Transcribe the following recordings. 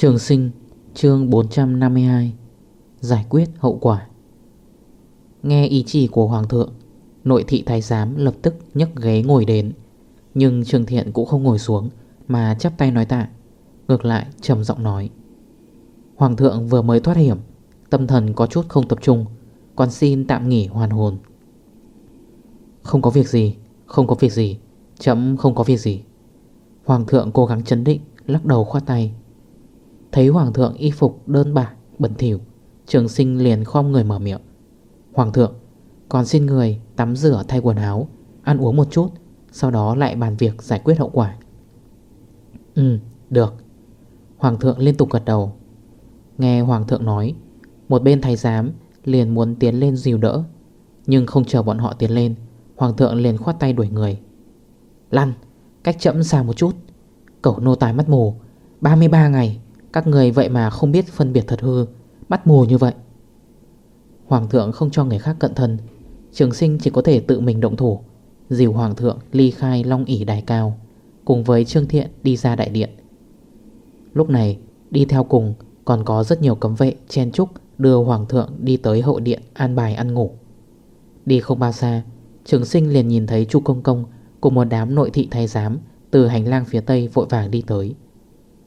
Trường sinh, chương 452 Giải quyết hậu quả. Nghe ý chỉ của Hoàng thượng, Nội thị thái giám lập tức nhấc ghế ngồi đến, Nhưng Trường Thiện cũng không ngồi xuống Mà chắp tay nói tạ, Ngược lại trầm giọng nói. Hoàng thượng vừa mới thoát hiểm, Tâm thần có chút không tập trung, Còn xin tạm nghỉ hoàn hồn. Không có việc gì, Không có việc gì Chấm không có việc gì. Hoàng thượng cố gắng chấn định, Lắc đầu khoát tay. Thấy hoàng thượng y phục đơn bạc, bẩn thỉu, Trường sinh liền khom người mở miệng. Hoàng thượng, Còn xin người tắm rửa thay quần áo, Ăn uống một chút, Sau đó lại bàn việc giải quyết hậu quả. Ừ được. Hoàng thượng liên tục gật đầu. Nghe hoàng thượng nói, Một bên thầy giám liền muốn tiến lên dìu đỡ, Nhưng không chờ bọn họ tiến lên, Hoàng thượng liền khoát tay đuổi người. Lăn, Cách chậm xa một chút. Cậu nô tài mắt mù 33 ngày các người vậy mà không biết phân biệt thật hư, Bắt mù như vậy. Hoàng thượng không cho người khác cận thân. Trường sinh chỉ có thể tự mình động thủ. Dìu hoàng thượng ly khai long ỉ đài cao, Cùng với Trương Thiện đi ra đại điện. Lúc này, đi theo cùng, Còn có rất nhiều cấm vệ, chen trúc Đưa hoàng thượng đi tới hậu điện An bài ăn ngủ. Đi không bao xa, Trường sinh liền nhìn thấy chu Công Công Cùng một đám nội thị thái giám Từ hành lang phía tây vội vàng đi tới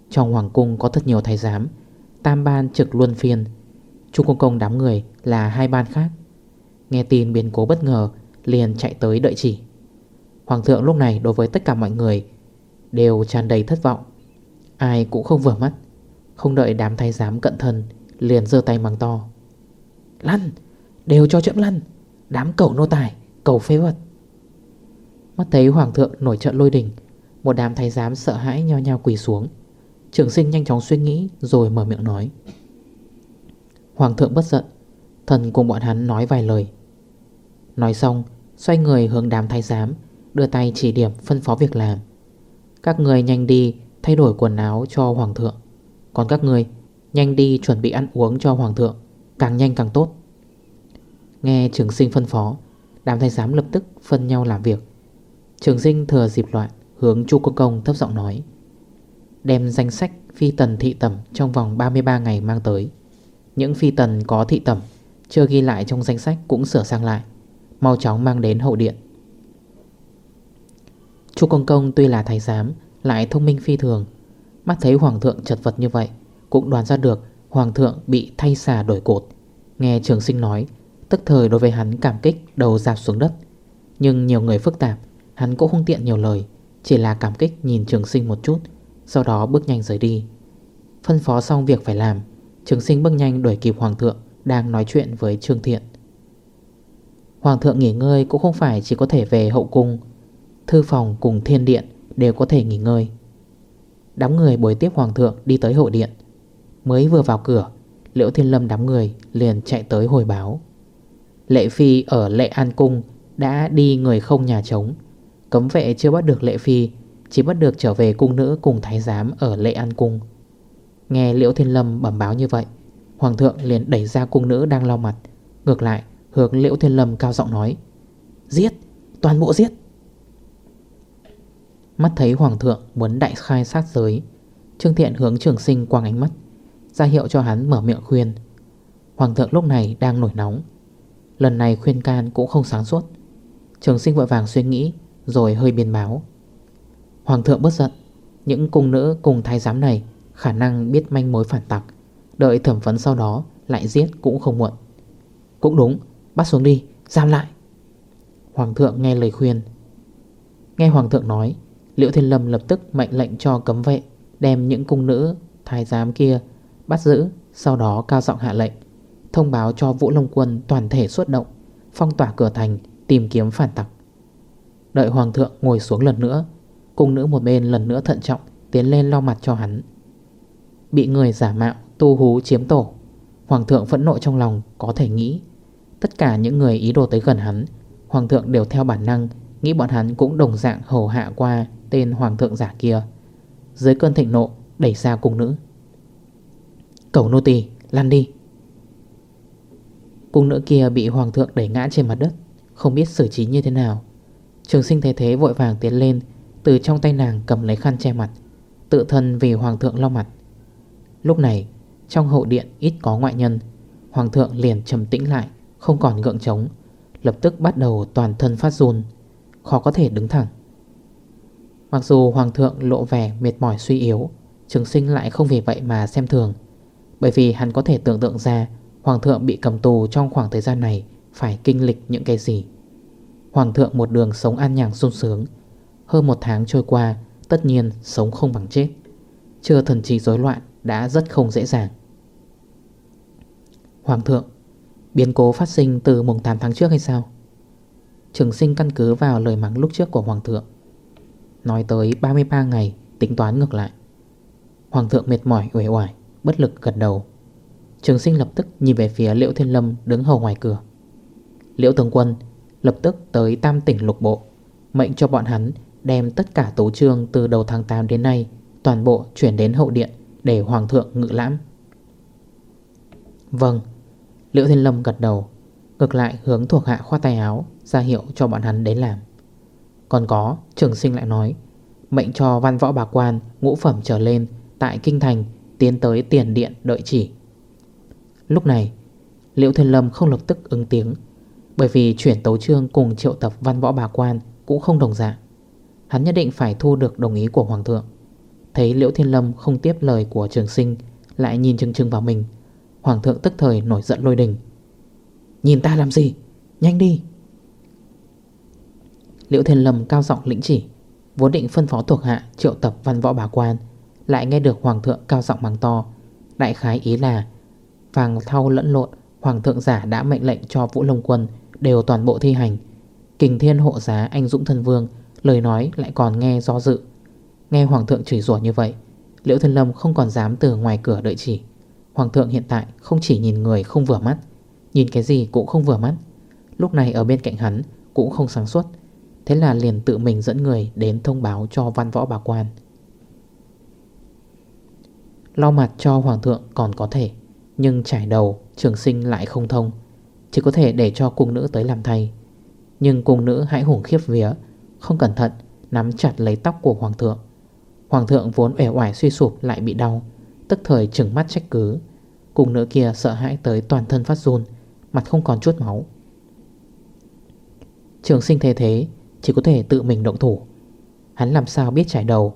trong hoàng cung có thật nhiều thái giám Tam ban trực luân phiên. Trung công công đám người là hai ban khác. Nghe tin biến cố bất ngờ Liền chạy tới đợi chỉ. Hoàng thượng lúc này đối với tất cả mọi người Đều tràn đầy thất vọng. Ai cũng không vừa mắt Không đợi đám thái giám cận thân Liền dơ tay mắng to. Lăn, đều cho chậm lăn Đám cầu nô tài, cầu phế vật. Mắt thấy hoàng thượng nổi trận lôi đình Một đám thái giám sợ hãi nhau nhau quỳ xuống. Trường sinh nhanh chóng suy nghĩ Rồi mở miệng nói. Hoàng thượng bất giận, Thần cùng bọn hắn nói vài lời. Nói xong, Xoay người hướng đám thái giám, Đưa tay chỉ điểm phân phó việc làm. Các người nhanh đi Thay đổi quần áo cho hoàng thượng. Còn các người nhanh đi chuẩn bị ăn uống cho hoàng thượng, Càng nhanh càng tốt. Nghe trường sinh phân phó, Đám thái giám lập tức phân nhau làm việc. Trường sinh thừa dịp loạn, Hướng chu công công thấp giọng nói. Đem danh sách phi tần thị tẩm trong vòng 33 ngày mang tới. Những phi tần có thị tẩm Chưa ghi lại trong danh sách cũng sửa sang lại. Mau chóng mang đến hậu điện. Chu Công Công tuy là thái giám, Lại thông minh phi thường. Mắt thấy hoàng thượng chật vật như vậy, Cũng đoán ra được hoàng thượng bị thay xà đổi cột. Nghe trường sinh nói, Tức thời đối với hắn cảm kích đầu dạp xuống đất. Nhưng nhiều người phức tạp, Hắn cũng không tiện nhiều lời, Chỉ là cảm kích nhìn trường sinh một chút sau đó bước nhanh rời đi. Phân phó xong việc phải làm, Trường sinh bước nhanh đuổi kịp Hoàng thượng, Đang nói chuyện với Trương Thiện. Hoàng thượng nghỉ ngơi cũng không phải chỉ có thể về hậu cung. Thư phòng cùng thiên điện đều có thể nghỉ ngơi. Đám người buổi tiếp Hoàng thượng đi tới hậu điện. Mới vừa vào cửa, Liễu Thiên Lâm đám người liền chạy tới hồi báo. Lệ Phi ở Lệ An Cung đã đi người không nhà trống. Cấm vệ chưa bắt được Lệ Phi chỉ bắt được trở về cung nữ cùng thái giám ở Lệ An Cung. Nghe Liễu Thiên Lâm bẩm báo như vậy Hoàng thượng liền đẩy ra cung nữ đang lau mặt. Ngược lại hướng Liễu Thiên Lâm cao giọng nói Giết, toàn bộ giết! Mắt thấy Hoàng thượng muốn đại khai sát giới Trương Thiện hướng trường sinh quang ánh mắt ra hiệu cho hắn mở miệng khuyên. Hoàng thượng lúc này đang nổi nóng. Lần này khuyên can cũng không sáng suốt. Trường sinh vội vàng suy nghĩ Rồi hơi biên báo. Hoàng thượng bất giận. Những cung nữ cùng thái giám này Khả năng biết manh mối phản tặc Đợi thẩm vấn sau đó lại giết cũng không muộn. Cũng đúng Bắt xuống đi, giam lại. Hoàng thượng nghe lời khuyên. Nghe hoàng thượng nói Liễu Thiên Lâm lập tức mệnh lệnh cho cấm vệ Đem những cung nữ thái giám kia Bắt giữ Sau đó cao giọng hạ lệnh Thông báo cho Vũ Long Quân toàn thể xuất động Phong tỏa cửa thành Tìm kiếm phản tặc. Đợi hoàng thượng ngồi xuống lần nữa Cung nữ một bên lần nữa thận trọng tiến lên lau mặt cho hắn. Bị người giả mạo, tu hú chiếm tổ, Hoàng thượng phẫn nộ trong lòng có thể nghĩ. Tất cả những người ý đồ tới gần hắn, Hoàng thượng đều theo bản năng, Nghĩ bọn hắn cũng đồng dạng hầu hạ qua Tên hoàng thượng giả kia. Dưới cơn thịnh nộ, đẩy ra cung nữ. Cầu nô tỳ, lăn đi. Cung nữ kia bị hoàng thượng đẩy ngã trên mặt đất, Không biết xử trí như thế nào. Trường sinh thế thế vội vàng tiến lên từ trong tay nàng cầm lấy khăn che mặt, Tự thân vì hoàng thượng lau mặt. Lúc này, trong hậu điện ít có ngoại nhân, Hoàng thượng liền trầm tĩnh lại, Không còn gượng trống, Lập tức bắt đầu toàn thân phát run, Khó có thể đứng thẳng. Mặc dù hoàng thượng lộ vẻ mệt mỏi suy yếu, Trường sinh lại không vì vậy mà xem thường, Bởi vì hắn có thể tưởng tượng ra Hoàng thượng bị cầm tù trong khoảng thời gian này Phải kinh lịch những cái gì. Hoàng thượng một đường sống an nhàng sung sướng hơn một tháng trôi qua, Tất nhiên sống không bằng chết. Chưa thần trí rối loạn Đã rất không dễ dàng. Hoàng thượng, Biến cố phát sinh từ mùng 8 tháng trước hay sao? Trường sinh căn cứ vào lời mắng lúc trước của Hoàng thượng. Nói tới 33 ngày Tính toán ngược lại. Hoàng thượng mệt mỏi, uể oải, Bất lực gật đầu. Trường sinh lập tức nhìn về phía Liễu Thiên Lâm đứng hầu ngoài cửa. Liễu Tướng Quân, lập tức tới tam tỉnh lục bộ, Mệnh cho bọn hắn đem tất cả tấu trương từ đầu tháng 8 đến nay, Toàn bộ chuyển đến hậu điện để Hoàng thượng ngự lãm. Vâng Liễu Thiên Lâm gật đầu, Ngược lại hướng thuộc hạ khoa tay áo, ra hiệu cho bọn hắn đến làm. Còn có, trường sinh lại nói, Mệnh cho văn võ bà quan ngũ phẩm trở lên Tại Kinh Thành Tiến tới tiền điện đợi chỉ. Lúc này, Liễu Thiên Lâm không lập tức ứng tiếng, Bởi vì chuyển tấu trương cùng triệu tập văn võ bà quan Cũng không đồng dạng. Hắn nhất định phải thu được đồng ý của Hoàng thượng. Thấy Liễu Thiên Lâm không tiếp lời của trường sinh, Lại nhìn chừng chừng vào mình. Hoàng thượng tức thời nổi giận lôi đình. Nhìn ta làm gì? Nhanh đi! Liễu Thiên Lâm cao giọng lĩnh chỉ, Vốn định phân phó thuộc hạ triệu tập văn võ bà quan, Lại nghe được Hoàng thượng cao giọng mắng to. Đại khái ý là, Vàng thau lẫn lộn, Hoàng thượng giả đã mệnh lệnh cho Vũ Long Quân Đều toàn bộ thi hành. Kình thiên hộ giá anh Dũng Thân Vương Lời nói lại còn nghe do dự. Nghe Hoàng thượng chửi rủa như vậy, Liễu Thiên Lâm không còn dám từ ngoài cửa đợi chỉ. Hoàng thượng hiện tại không chỉ nhìn người không vừa mắt, Nhìn cái gì cũng không vừa mắt. Lúc này ở bên cạnh hắn cũng không sáng suốt, Thế là liền tự mình dẫn người đến thông báo cho văn võ bà quan. Lo mặt cho hoàng thượng còn có thể, Nhưng trải đầu, trường sinh lại không thông. Chỉ có thể để cho cung nữ tới làm thay. Nhưng cung nữ hãy hủng khiếp vía không cẩn thận, nắm chặt lấy tóc của hoàng thượng. Hoàng thượng vốn ẻo oải suy sụp lại bị đau, Tức thời trừng mắt trách cứ. Cùng nữ kia sợ hãi tới toàn thân phát run, Mặt không còn chút máu. Trường sinh thế thế, Chỉ có thể tự mình động thủ. Hắn làm sao biết trải đầu?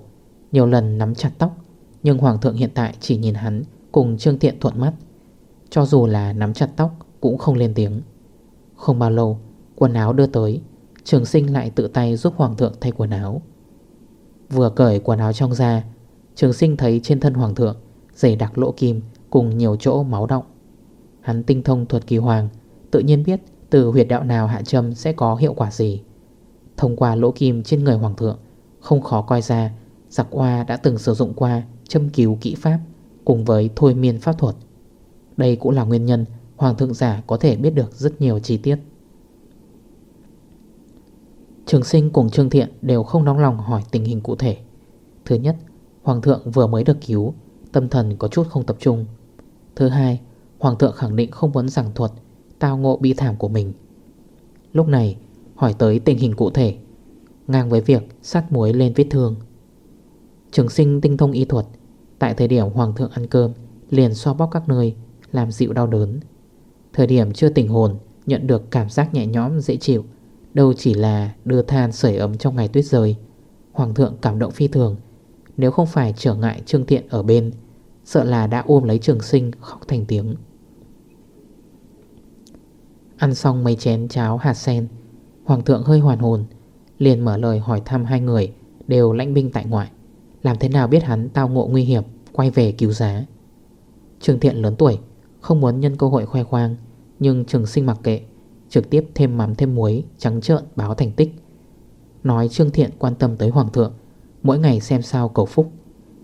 Nhiều lần nắm chặt tóc, Nhưng hoàng thượng hiện tại chỉ nhìn hắn Cùng trương tiện thuận mắt. Cho dù là nắm chặt tóc Cũng không lên tiếng. Không bao lâu, quần áo đưa tới Trường sinh lại tự tay giúp hoàng thượng thay quần áo. Vừa cởi quần áo trong ra, Trường sinh thấy trên thân hoàng thượng Dày đặc lỗ kim cùng nhiều chỗ máu động Hắn tinh thông thuật kỳ hoàng, Tự nhiên biết từ huyệt đạo nào hạ châm sẽ có hiệu quả gì. Thông qua lỗ kim trên người hoàng thượng, Không khó coi ra Giặc hoa đã từng sử dụng qua châm cứu kỹ pháp Cùng với thôi miên pháp thuật. Đây cũng là nguyên nhân Hoàng thượng giả có thể biết được rất nhiều chi tiết. Trường sinh cùng Trương Thiện đều không nóng lòng hỏi tình hình cụ thể. Thứ nhất, Hoàng thượng vừa mới được cứu, Tâm thần có chút không tập trung. Thứ hai, Hoàng thượng khẳng định không muốn giảng thuật, Tao ngộ bi thảm của mình. Lúc này, hỏi tới tình hình cụ thể. Ngang với việc sát muối lên vết thương. Trường sinh tinh thông y thuật, Tại thời điểm hoàng thượng ăn cơm, Liền xoa bóp các nơi, Làm dịu đau đớn. Thời điểm chưa tỉnh hồn, Nhận được cảm giác nhẹ nhõm, dễ chịu Đâu chỉ là đưa than sưởi ấm trong ngày tuyết rơi. Hoàng thượng cảm động phi thường. Nếu không phải trở ngại Trương Thiện ở bên, Sợ là đã ôm lấy trường sinh khóc thành tiếng. Ăn xong mấy chén cháo hạt sen, Hoàng thượng hơi hoàn hồn, Liền mở lời hỏi thăm hai người Đều lãnh binh tại ngoại. Làm thế nào biết hắn tao ngộ nguy hiểm, Quay về cứu giá? Trường thiện lớn tuổi, Không muốn nhân cơ hội khoe khoang, Nhưng trường sinh mặc kệ Trực tiếp thêm mắm thêm muối, Trắng trợn, báo thành tích. Nói Trương Thiện quan tâm tới Hoàng thượng, Mỗi ngày xem sao cầu phúc.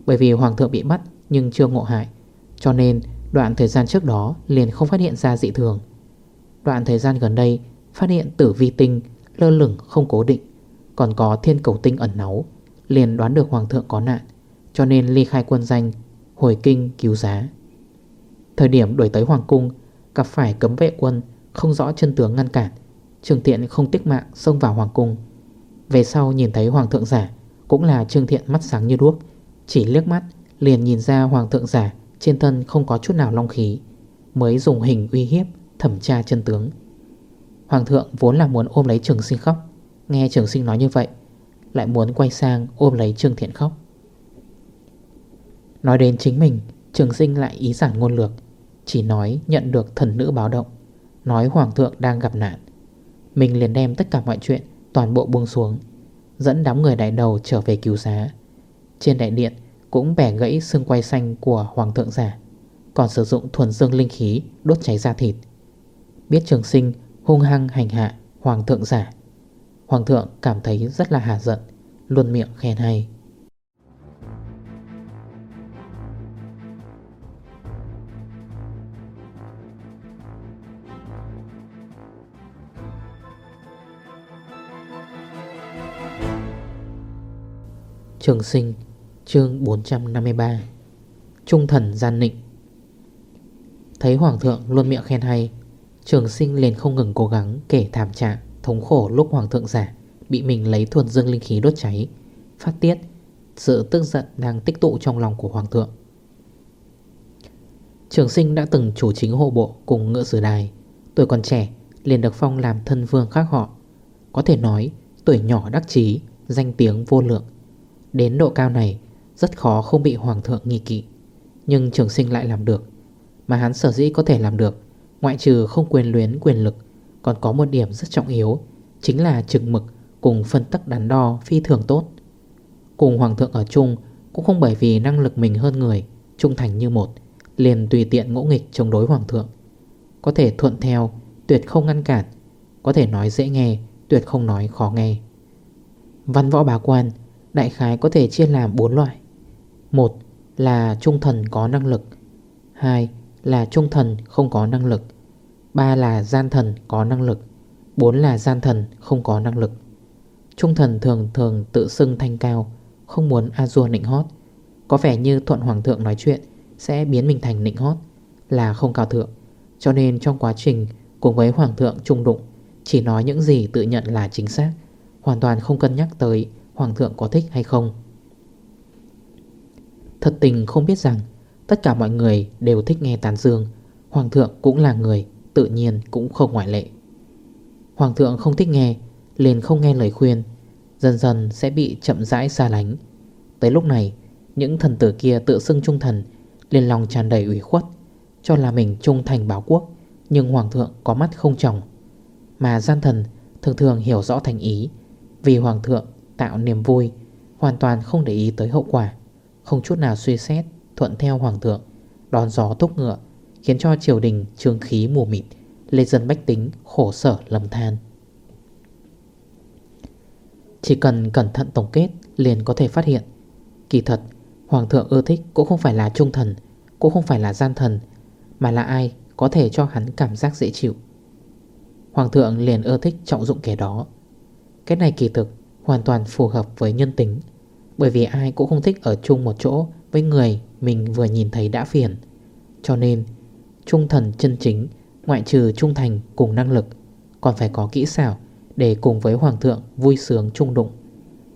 Bởi vì hoàng thượng bị bắt nhưng chưa ngộ hại, Cho nên đoạn thời gian trước đó liền không phát hiện ra dị thường. Đoạn thời gian gần đây, phát hiện tử vi tinh lơ lửng không cố định, Còn có thiên cầu tinh ẩn náu, Liền đoán được hoàng thượng có nạn, Cho nên ly khai quân danh, Hồi kinh cứu giá. Thời điểm đuổi tới hoàng cung, Gặp phải cấm vệ quân không rõ chân tướng ngăn cản. Trương Thiện không tích mạng, xông vào hoàng cung. Về sau nhìn thấy hoàng thượng giả, Cũng là Trương Thiện mắt sáng như đuốc. Chỉ liếc mắt, liền nhìn ra hoàng thượng giả Trên thân không có chút nào long khí, Mới dùng hình uy hiếp, thẩm tra chân tướng. Hoàng thượng vốn là muốn ôm lấy trường sinh khóc. Nghe trường sinh nói như vậy, Lại muốn quay sang ôm lấy Trương Thiện khóc. Nói đến chính mình, Trường sinh lại ý giản ngôn lược, Chỉ nói nhận được thần nữ báo động. Nói hoàng thượng đang gặp nạn. Mình liền đem tất cả mọi chuyện, Toàn bộ buông xuống, Dẫn đám người đại đầu trở về cứu giá Trên đại điện cũng bẻ gãy xương quay xanh của hoàng thượng giả, Còn sử dụng thuần dương linh khí Đốt cháy da thịt. Biết trường sinh hung hăng hành hạ Hoàng thượng giả, Hoàng thượng cảm thấy rất là hà giận, Luôn miệng khen hay. Trường sinh, chương 453 Trung thần gian nịnh. Thấy hoàng thượng luôn miệng khen hay, Trường sinh liền không ngừng cố gắng kể thảm trạng, thống khổ lúc hoàng thượng giả Bị mình lấy thuần dương linh khí đốt cháy, Phát tiết Sự tức giận đang tích tụ trong lòng của hoàng thượng. Trường sinh đã từng chủ chính hộ bộ cùng ngựa sử đài, Tuổi còn trẻ liền được phong làm thân vương khác họ. Có thể nói, tuổi nhỏ đắc chí, Danh tiếng vô lượng. Đến độ cao này, Rất khó không bị hoàng thượng nghi kỵ. Nhưng trường sinh lại làm được. Mà hắn sở dĩ có thể làm được, Ngoại trừ không quyền luyến quyền lực, Còn có một điểm rất trọng yếu, Chính là chừng mực cùng phân tắc đắn đo phi thường tốt. Cùng hoàng thượng ở chung Cũng không bởi vì năng lực mình hơn người, Trung thành như một, Liền tùy tiện ngỗ nghịch chống đối hoàng thượng. Có thể thuận theo, Tuyệt không ngăn cản, Có thể nói dễ nghe, Tuyệt không nói khó nghe. Văn võ bá quan Đại khái có thể chia làm 4 loại. Một là trung thần có năng lực. 2 là trung thần không có năng lực. 3 là gian thần có năng lực. 4 là gian thần không có năng lực. Trung thần thường thường tự xưng thanh cao, Không muốn A-dua nịnh hót. Có vẻ như thuận hoàng thượng nói chuyện Sẽ biến mình thành nịnh hót, Là không cao thượng. Cho nên trong quá trình cùng với hoàng thượng trung đụng, Chỉ nói những gì tự nhận là chính xác, Hoàn toàn không cân nhắc tới Hoàng thượng có thích hay không? Thật tình không biết rằng, Tất cả mọi người đều thích nghe tán dương. Hoàng thượng cũng là người, Tự nhiên cũng không ngoại lệ. Hoàng thượng không thích nghe, Liền không nghe lời khuyên. Dần dần sẽ bị chậm rãi xa lánh. Tới lúc này, Những thần tử kia tự xưng trung thần, liền lòng tràn đầy ủy khuất, Cho là mình trung thành báo quốc, Nhưng hoàng thượng có mắt không trọng Mà gian thần thường thường hiểu rõ thành ý, Vì hoàng thượng tạo niềm vui, Hoàn toàn không để ý tới hậu quả, Không chút nào suy xét, Thuận theo hoàng thượng, Đón gió tốc ngựa, Khiến cho triều đình trương khí mù mịt, Lê dân bách tính khổ sở lầm than. Chỉ cần cẩn thận tổng kết Liền có thể phát hiện, Kỳ thật, Hoàng thượng ưa thích cũng không phải là trung thần, Cũng không phải là gian thần, Mà là ai có thể cho hắn cảm giác dễ chịu. Hoàng thượng liền ưa thích trọng dụng kẻ đó. Cái này kỳ thực Hoàn toàn phù hợp với nhân tính, Bởi vì ai cũng không thích ở chung một chỗ Với người mình vừa nhìn thấy đã phiền. Cho nên, Trung thần chân chính, Ngoại trừ trung thành cùng năng lực, Còn phải có kỹ xảo Để cùng với hoàng thượng vui sướng trung đụng.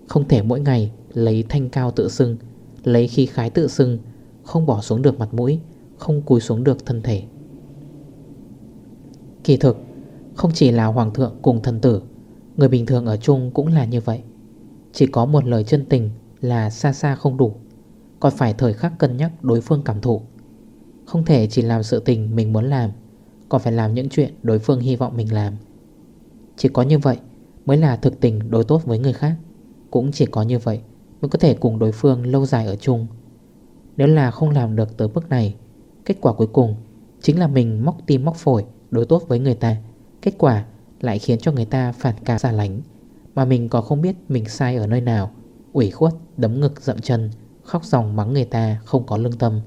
Không thể mỗi ngày lấy thanh cao tự xưng, Lấy khí khái tự xưng, Không bỏ xuống được mặt mũi, Không cúi xuống được thân thể. Kỳ thực, Không chỉ là hoàng thượng cùng thần tử Người bình thường ở chung cũng là như vậy. Chỉ có một lời chân tình là xa xa không đủ. Còn phải thời khắc cân nhắc đối phương cảm thụ. Không thể chỉ làm sự tình mình muốn làm, Còn phải làm những chuyện đối phương hy vọng mình làm. Chỉ có như vậy mới là thực tình đối tốt với người khác. Cũng chỉ có như vậy mới có thể cùng đối phương lâu dài ở chung. Nếu là không làm được tới bước này, Kết quả cuối cùng Chính là mình móc tim móc phổi đối tốt với người ta. Kết quả lại khiến cho người ta phản cảm xa lánh Mà mình còn không biết mình sai ở nơi nào. Ủy khuất, đấm ngực dậm chân Khóc dòng mắng người ta không có lương tâm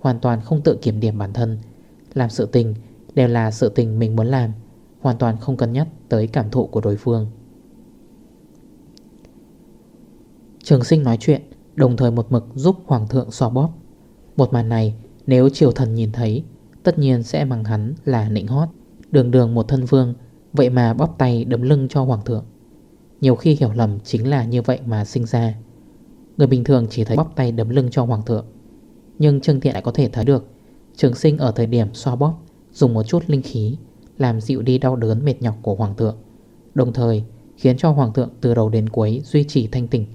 Hoàn toàn không tự kiểm điểm bản thân. Làm sự tình đều là sự tình mình muốn làm Hoàn toàn không cân nhắc tới cảm thụ của đối phương. Trường sinh nói chuyện Đồng thời một mực giúp hoàng thượng xò bóp. Một màn này nếu triều thần nhìn thấy Tất nhiên sẽ bằng hắn là nịnh hót. Đường đường một thân vương Vậy mà bóp tay đấm lưng cho hoàng thượng. Nhiều khi hiểu lầm chính là như vậy mà sinh ra. Người bình thường chỉ thấy bóp tay đấm lưng cho hoàng thượng. Nhưng Trương Thiện lại có thể thấy được, Trường sinh ở thời điểm xoa bóp, Dùng một chút linh khí, Làm dịu đi đau đớn mệt nhọc của hoàng thượng. Đồng thời, khiến cho hoàng thượng từ đầu đến cuối duy trì thanh tỉnh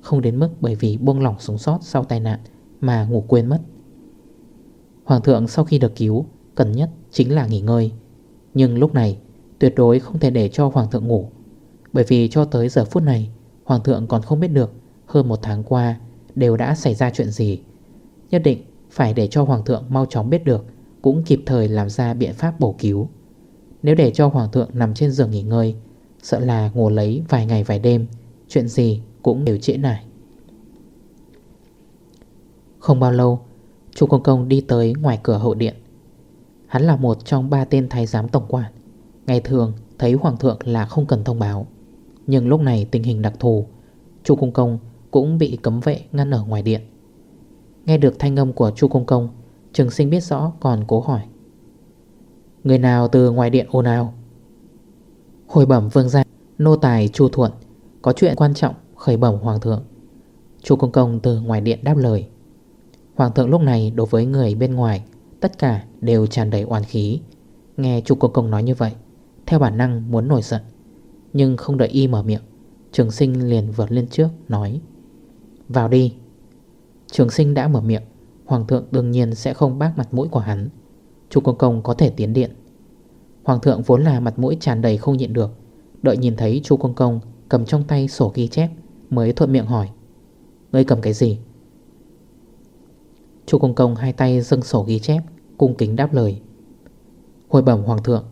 Không đến mức bởi vì buông lỏng sống sót sau tai nạn Mà ngủ quên mất. Hoàng thượng sau khi được cứu, Cần nhất chính là nghỉ ngơi. Nhưng lúc này tuyệt đối không thể để cho Hoàng thượng ngủ. Bởi vì cho tới giờ phút này, Hoàng thượng còn không biết được Hơn một tháng qua đều đã xảy ra chuyện gì. Nhất định phải để cho Hoàng thượng mau chóng biết được, Cũng kịp thời làm ra biện pháp bổ cứu. Nếu để cho Hoàng thượng nằm trên giường nghỉ ngơi, Sợ là ngủ lấy vài ngày vài đêm, Chuyện gì cũng đều trễ nải. Không bao lâu, Chu Công Công đi tới ngoài cửa hậu điện. Hắn là một trong ba tên thái giám tổng quản. Ngày thường, thấy Hoàng thượng là không cần thông báo. Nhưng lúc này tình hình đặc thù, Chu Công Công cũng bị cấm vệ ngăn ở ngoài điện. Nghe được thanh âm của Chu Công Công, Trường sinh biết rõ còn cố hỏi. Người nào từ ngoài điện ồn ào? Hồi bẩm vương gia, Nô tài Chu Thuận, Có chuyện quan trọng, khởi bẩm Hoàng thượng. Chu Công Công từ ngoài điện đáp lời. Hoàng thượng lúc này đối với người bên ngoài, Tất cả đều tràn đầy oan khí. Nghe Chu Công Công nói như vậy theo bản năng muốn nổi giận, Nhưng không đợi y mở miệng, Trường sinh liền vượt lên trước, nói, Vào đi. Trường sinh đã mở miệng, Hoàng thượng đương nhiên sẽ không bác mặt mũi của hắn. Chu Công Công có thể tiến điện. Hoàng thượng vốn là mặt mũi tràn đầy không nhịn được, Đợi nhìn thấy Chu Công Công cầm trong tay sổ ghi chép Mới thuận miệng hỏi, Ngươi cầm cái gì? Chu Công Công hai tay dâng sổ ghi chép, Cung kính đáp lời, Hồi bẩm Hoàng thượng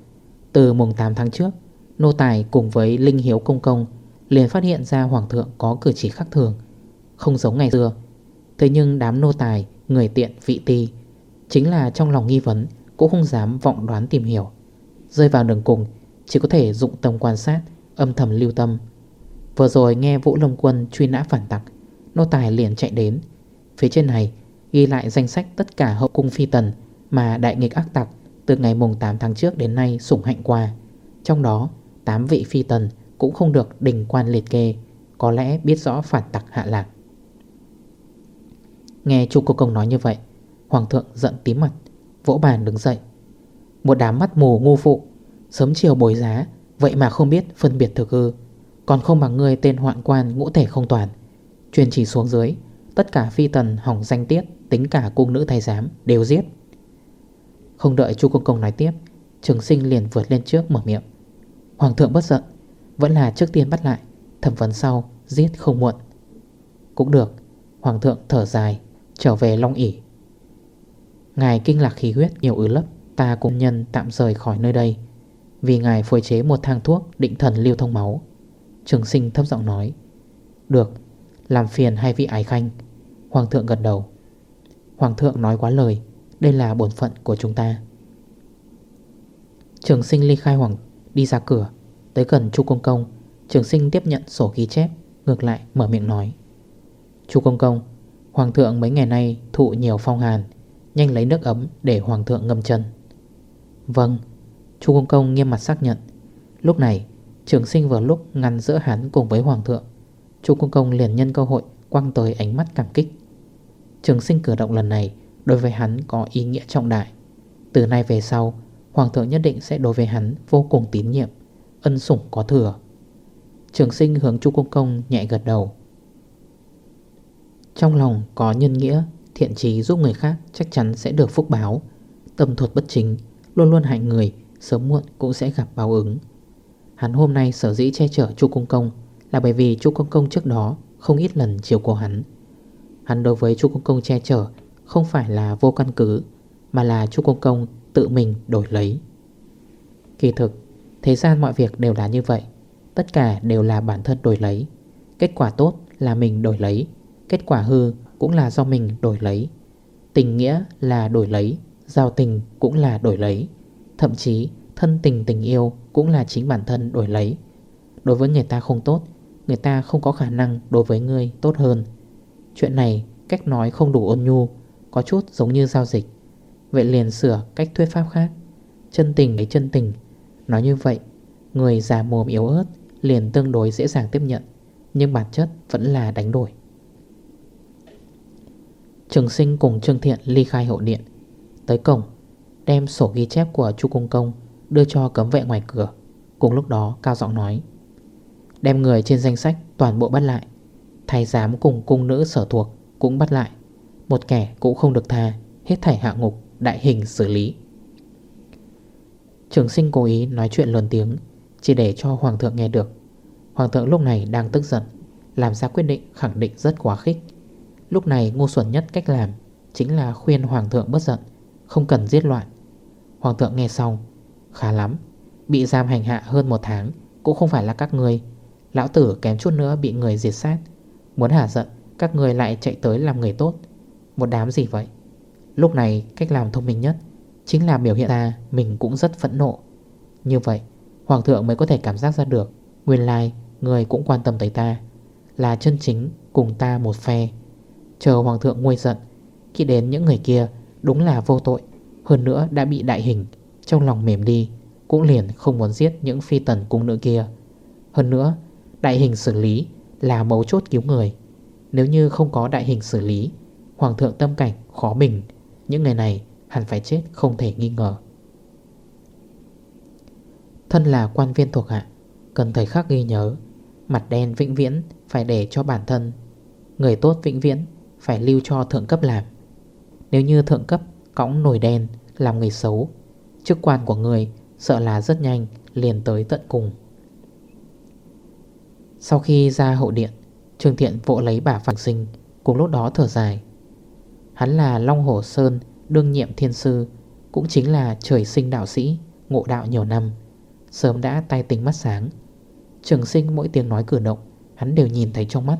từ mùng 8 tháng trước Nô Tài cùng với Linh Hiếu Công Công Liền phát hiện ra Hoàng thượng có cử chỉ khác thường Không giống ngày xưa. Thế nhưng đám nô tài, người tiện, vị ti Chính là trong lòng nghi vấn Cũng không dám vọng đoán tìm hiểu. Rơi vào đường cùng Chỉ có thể dụng tâm quan sát Âm thầm lưu tâm. Vừa rồi nghe Vũ Lâm Quân truy nã phản tặc Nô tài liền chạy đến. Phía trên này Ghi lại danh sách tất cả hậu cung phi tần Mà đại nghịch ác tặc từ ngày mùng 8 tháng trước đến nay sủng hạnh qua. Trong đó 8 vị phi tần Cũng không được đình quan liệt kê, Có lẽ biết rõ phản tặc hạ lạc. Nghe chu cô công nói như vậy, Hoàng thượng giận tím mặt, Vỗ bàn đứng dậy. Một đám mắt mù ngu phụ, Sớm chiều bồi giá, Vậy mà không biết phân biệt thực hư. Còn không bằng người tên hoạn quan ngũ thể không toàn. Truyền chỉ xuống dưới, Tất cả phi tần hỏng danh tiết, Tính cả cung nữ thái giám đều giết. Không đợi chu công công nói tiếp, Trường sinh liền vượt lên trước mở miệng. Hoàng thượng bất giận, Vẫn là trước tiên bắt lại, Thẩm vấn sau, giết không muộn. Cũng được, Hoàng thượng thở dài, Trở về Long ỉ Ngài kinh lạc khí huyết nhiều ứ lấp, Ta cùng nhân tạm rời khỏi nơi đây. Vì ngài phối chế một thang thuốc Định thần lưu thông máu. Trường sinh thấp giọng nói, Được, Làm phiền hai vị ái khanh. Hoàng thượng gật đầu. Hoàng thượng nói quá lời đây là bổn phận của chúng ta. Trường sinh ly khai hoàng Đi ra cửa. Tới gần chu công công, Trường sinh tiếp nhận sổ ghi chép, Ngược lại mở miệng nói. Chu công công, Hoàng thượng mấy ngày nay thụ nhiều phong hàn, Nhanh lấy nước ấm để hoàng thượng ngâm chân. Vâng Chu công công nghiêm mặt xác nhận. Lúc này, trường sinh vừa lúc ngăn giữa hắn cùng với hoàng thượng. Chu công công liền nhân cơ hội Quăng tới ánh mắt cảm kích. Trường sinh cử động lần này Đối với hắn có ý nghĩa trọng đại. Từ nay về sau, Hoàng thượng nhất định sẽ đối với hắn vô cùng tín nhiệm, Ân sủng có thừa. Trường sinh hướng Chu Công Công nhẹ gật đầu. Trong lòng có nhân nghĩa, Thiện trí giúp người khác chắc chắn sẽ được phúc báo. Tâm thuật bất chính, Luôn luôn hại người, Sớm muộn cũng sẽ gặp báo ứng. Hắn hôm nay sở dĩ che chở Chu Công Công Là bởi vì Chu Công Công trước đó Không ít lần chiều cố hắn. Hắn đối với Chu Công Công che chở không phải là vô căn cứ, Mà là chú Công Công tự mình đổi lấy. Kỳ thực, Thế gian mọi việc đều là như vậy. Tất cả đều là bản thân đổi lấy. Kết quả tốt là mình đổi lấy. Kết quả hư cũng là do mình đổi lấy. Tình nghĩa là đổi lấy, Giao tình cũng là đổi lấy. Thậm chí, thân tình tình yêu Cũng là chính bản thân đổi lấy. Đối với người ta không tốt, Người ta không có khả năng đối với người tốt hơn. Chuyện này cách nói không đủ ôn nhu có chút giống như giao dịch. Vậy liền sửa cách thuyết pháp khác. Chân tình ấy chân tình. Nói như vậy, Người già mồm yếu ớt liền tương đối dễ dàng tiếp nhận, Nhưng bản chất vẫn là đánh đổi. Trường sinh cùng Trương Thiện ly khai hậu điện. Tới cổng, Đem sổ ghi chép của chu Cung Công Đưa cho cấm vệ ngoài cửa. Cùng lúc đó, cao giọng nói, Đem người trên danh sách toàn bộ bắt lại. Thầy giám cùng cung nữ sở thuộc Cũng bắt lại. Một kẻ cũng không được tha, Hết thảy hạ ngục, đại hình xử lý. Trường sinh cố ý nói chuyện lớn tiếng, Chỉ để cho Hoàng thượng nghe được. Hoàng thượng lúc này đang tức giận, Làm ra quyết định khẳng định rất quá khích. Lúc này ngu xuẩn nhất cách làm Chính là khuyên Hoàng thượng bất giận, Không cần giết loạn. Hoàng thượng nghe xong, Khá lắm, Bị giam hành hạ hơn một tháng Cũng không phải là các người Lão tử kém chút nữa bị người diệt sát, Muốn hả giận, Các người lại chạy tới làm người tốt. Một đám gì vậy? Lúc này, cách làm thông minh nhất Chính là biểu hiện ra mình cũng rất phẫn nộ. Như vậy, Hoàng thượng mới có thể cảm giác ra được Nguyên lai người cũng quan tâm tới ta, Là chân chính cùng ta một phe. Chờ hoàng thượng nguôi giận, Khi đến những người kia đúng là vô tội, Hơn nữa đã bị đại hình Trong lòng mềm đi, Cũng liền không muốn giết những phi tần cung nữ kia. Hơn nữa, Đại hình xử lý là mấu chốt cứu người. Nếu như không có đại hình xử lý Hoàng thượng tâm cảnh khó bình. Những người này hẳn phải chết không thể nghi ngờ. Thân là quan viên thuộc hạ, Cần thời khắc ghi nhớ. Mặt đen vĩnh viễn phải để cho bản thân. Người tốt vĩnh viễn phải lưu cho thượng cấp làm. Nếu như thượng cấp cõng nổi đen, làm người xấu, Chức quan của người sợ là rất nhanh liền tới tận cùng. Sau khi ra hậu điện, Trương Thiện vỗ lấy bà Phạm sinh, Cùng lúc đó thở dài. Hắn là Long Hổ Sơn, Đương nhiệm thiên sư, Cũng chính là trời sinh đạo sĩ, Ngộ đạo nhiều năm. Sớm đã tay tính mắt sáng. Trường sinh mỗi tiếng nói cử động, Hắn đều nhìn thấy trong mắt.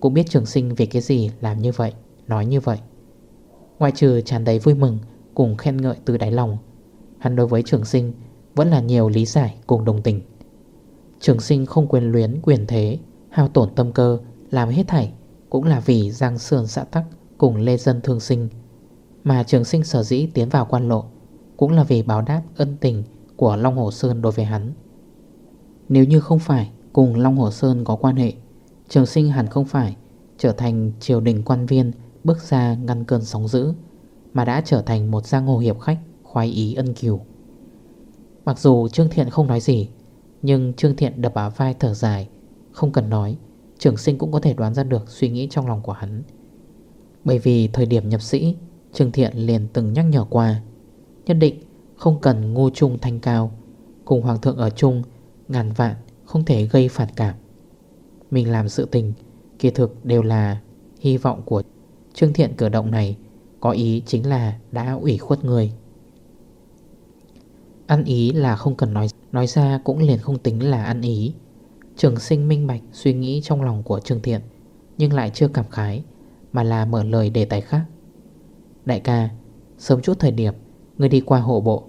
Cũng biết trường sinh vì cái gì làm như vậy, Nói như vậy. Ngoài trừ tràn đầy vui mừng, Cùng khen ngợi từ đáy lòng, Hắn đối với trường sinh Vẫn là nhiều lý giải cùng đồng tình. Trường sinh không quyền luyến quyền thế, Hao tổn tâm cơ, Làm hết thảy Cũng là vì Giang Sườn xã tắc. Cùng Lê Dân thương sinh. Mà trường sinh sở dĩ tiến vào quan lộ Cũng là vì báo đáp ân tình Của Long Hồ Sơn đối với hắn. Nếu như không phải Cùng Long Hồ Sơn có quan hệ, Trường sinh hẳn không phải Trở thành triều đình quan viên Bước ra ngăn cơn sóng dữ, Mà đã trở thành một giang hồ hiệp khách Khoái ý ân kiều. Mặc dù Trương Thiện không nói gì, Nhưng Trương Thiện đập bả vai thở dài, Không cần nói, Trường sinh cũng có thể đoán ra được suy nghĩ trong lòng của hắn. Bởi vì thời điểm nhập sĩ, Trương Thiện liền từng nhắc nhở qua. Nhất định không cần ngu chung thanh cao, Cùng Hoàng thượng ở chung Ngàn vạn không thể gây phản cảm. Mình làm sự tình, Kỳ thực đều là hy vọng của Trương Thiện cử động này, Có ý chính là đã ủy khuất người. Ăn ý là không cần nói Nói ra cũng liền không tính là ăn ý. Trường sinh minh bạch suy nghĩ trong lòng của Trương Thiện, Nhưng lại chưa cảm khái. Mà là mở lời đề tài khác. Đại ca, Sớm chút thời điểm Người đi qua hộ bộ.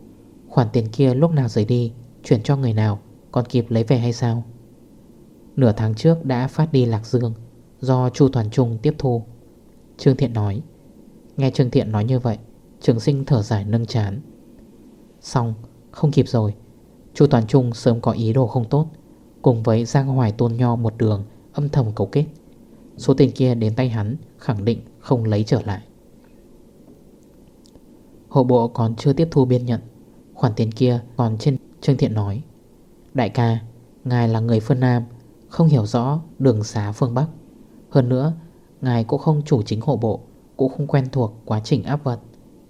Khoản tiền kia lúc nào rời đi, Chuyển cho người nào, Còn kịp lấy về hay sao? Nửa tháng trước đã phát đi Lạc Dương, Do Chu Toàn Trung tiếp thu. Trương Thiện nói, Nghe Trương Thiện nói như vậy, Trường sinh thở dài nâng chán. Xong, không kịp rồi, Chu Toàn Trung sớm có ý đồ không tốt, Cùng với Giang Hoài Tôn Nho một đường Âm thầm cấu kết. Số tiền kia đến tay hắn Khẳng định không lấy trở lại. Hộ bộ còn chưa tiếp thu biên nhận, Khoản tiền kia còn trên Trương Thiện nói, Đại ca, Ngài là người phương Nam, Không hiểu rõ đường xá phương Bắc. Hơn nữa, Ngài cũng không chủ chính hộ bộ, Cũng không quen thuộc quá trình áp vật.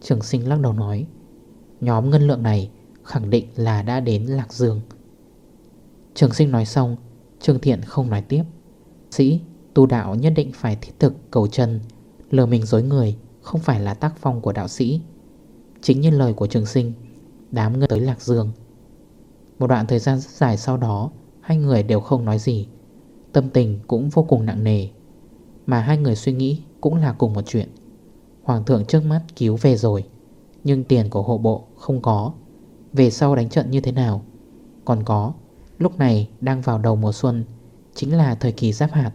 Trường sinh lắc đầu nói, Nhóm ngân lượng này khẳng định là đã đến Lạc Dương. Trường sinh nói xong, Trương Thiện không nói tiếp, Sĩ tu đạo nhất định phải thiết thực, cầu chân Lừa mình dối người, Không phải là tác phong của đạo sĩ. Chính như lời của trường sinh, Đám người tới Lạc Dương. Một đoạn thời gian rất dài sau đó, Hai người đều không nói gì. Tâm tình cũng vô cùng nặng nề. Mà hai người suy nghĩ cũng là cùng một chuyện. Hoàng thượng trước mắt cứu về rồi, Nhưng tiền của hộ bộ không có. Về sau đánh trận như thế nào? Còn có, Lúc này đang vào đầu mùa xuân, Chính là thời kỳ giáp hạt.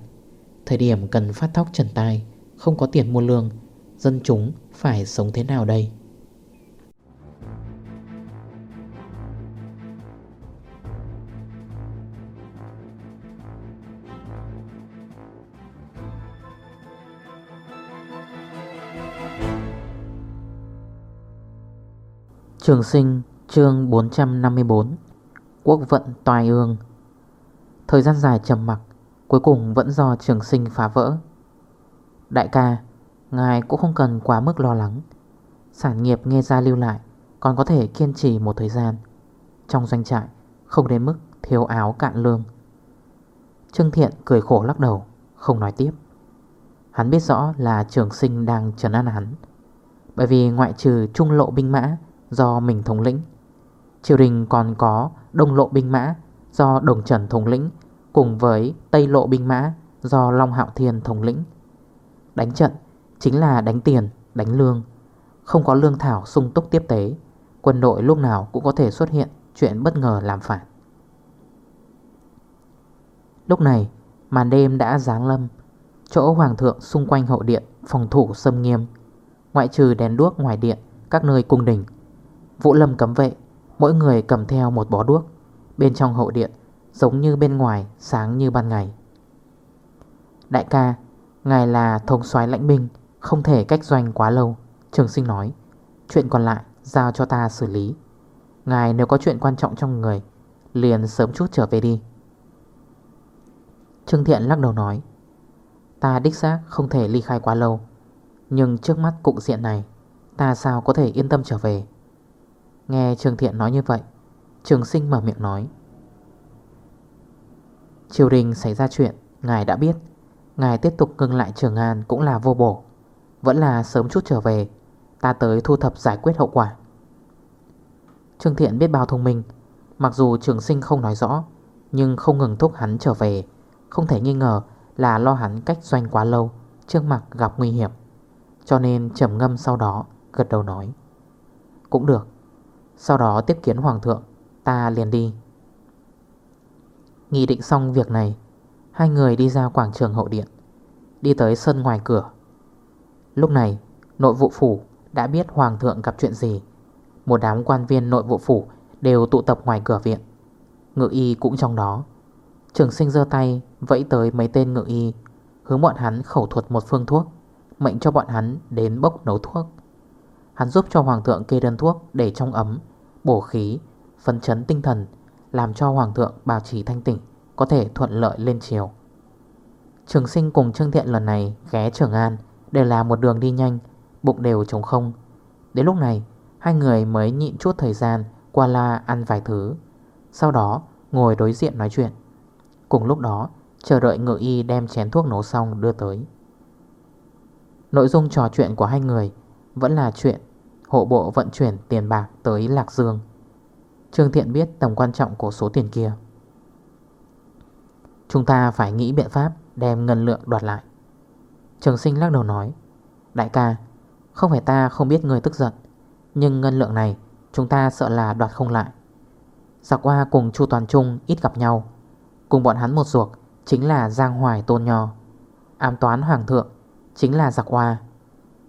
Thời điểm cần phát thóc trần tai, Không có tiền mua lương, Dân chúng phải sống thế nào đây? Trường sinh, chương 454 Quốc vận toài ương. Thời gian dài trầm mặc Cuối cùng vẫn do trường sinh phá vỡ. Đại ca, Ngài cũng không cần quá mức lo lắng. Sản nghiệp nghe ra lưu lại, Còn có thể kiên trì một thời gian. Trong doanh trại, Không đến mức thiếu áo cạn lương. Trương Thiện cười khổ lắc đầu, Không nói tiếp. Hắn biết rõ là trường sinh đang trấn an hắn. Bởi vì ngoại trừ trung lộ binh mã Do mình thống lĩnh, Triều đình còn có đông lộ binh mã Do đồng trần thống lĩnh Cùng với tây lộ binh mã Do Long Hạo Thiên thống lĩnh. Đánh trận chính là đánh tiền, đánh lương. Không có lương thảo sung túc tiếp tế Quân đội lúc nào cũng có thể xuất hiện Chuyện bất ngờ làm phản. Lúc này Màn đêm đã giáng lâm. Chỗ hoàng thượng xung quanh hậu điện Phòng thủ xâm nghiêm Ngoại trừ đèn đuốc ngoài điện Các nơi cung đình. Vũ lâm cấm vệ Mỗi người cầm theo một bó đuốc. Bên trong hậu điện Giống như bên ngoài, sáng như ban ngày. Đại ca, Ngài là thông soái lãnh binh Không thể cách doanh quá lâu, Trường sinh nói. Chuyện còn lại giao cho ta xử lý. Ngài nếu có chuyện quan trọng trong người, Liền sớm chút trở về đi. Trương Thiện lắc đầu nói, Ta đích xác không thể ly khai quá lâu, Nhưng trước mắt cục diện này, Ta sao có thể yên tâm trở về? Nghe Trương Thiện nói như vậy, Trường sinh mở miệng nói Triều đình xảy ra chuyện, Ngài đã biết. Ngài tiếp tục ngưng lại Trường An cũng là vô bổ. Vẫn là sớm chút trở về, Ta tới thu thập giải quyết hậu quả. Trương Thiện biết bao thông minh. Mặc dù trường sinh không nói rõ, Nhưng không ngừng thúc hắn trở về. Không thể nghi ngờ là lo hắn cách doanh quá lâu, Trước mặt gặp nguy hiểm. Cho nên trầm ngâm sau đó, Gật đầu nói. Cũng được. Sau đó tiếp kiến hoàng thượng, Ta liền đi. Nghị định xong việc này, Hai người đi ra quảng trường hậu điện, Đi tới sân ngoài cửa. Lúc này, nội vụ phủ đã biết hoàng thượng gặp chuyện gì. Một đám quan viên nội vụ phủ Đều tụ tập ngoài cửa viện. Ngự y cũng trong đó. Trường sinh dơ tay vẫy tới mấy tên ngự y, Hướng bọn hắn khẩu thuật một phương thuốc, Mệnh cho bọn hắn đến bốc nấu thuốc. Hắn giúp cho hoàng thượng kê đơn thuốc Để trong ấm, Bổ khí, Phấn chấn tinh thần làm cho hoàng thượng bảo trì thanh tỉnh Có thể thuận lợi lên chiều Trường sinh cùng Trương Thiện lần này ghé Trường An, Đều là một đường đi nhanh, Bụng đều trống không. Đến lúc này, Hai người mới nhịn chút thời gian Qua la ăn vài thứ, Sau đó ngồi đối diện nói chuyện. Cùng lúc đó, Chờ đợi ngự y đem chén thuốc nấu xong đưa tới. Nội dung trò chuyện của hai người Vẫn là chuyện, Hộ bộ vận chuyển tiền bạc tới Lạc Dương. Trương Thiện biết tầm quan trọng của số tiền kia. Chúng ta phải nghĩ biện pháp Đem ngân lượng đoạt lại. Trường sinh lắc đầu nói, Đại ca, Không phải ta không biết người tức giận, Nhưng ngân lượng này Chúng ta sợ là đoạt không lại. Giặc hoa cùng Chu Toàn Trung ít gặp nhau, Cùng bọn hắn một ruột Chính là Giang Hoài Tôn Nho. Ám toán Hoàng thượng Chính là giặc hoa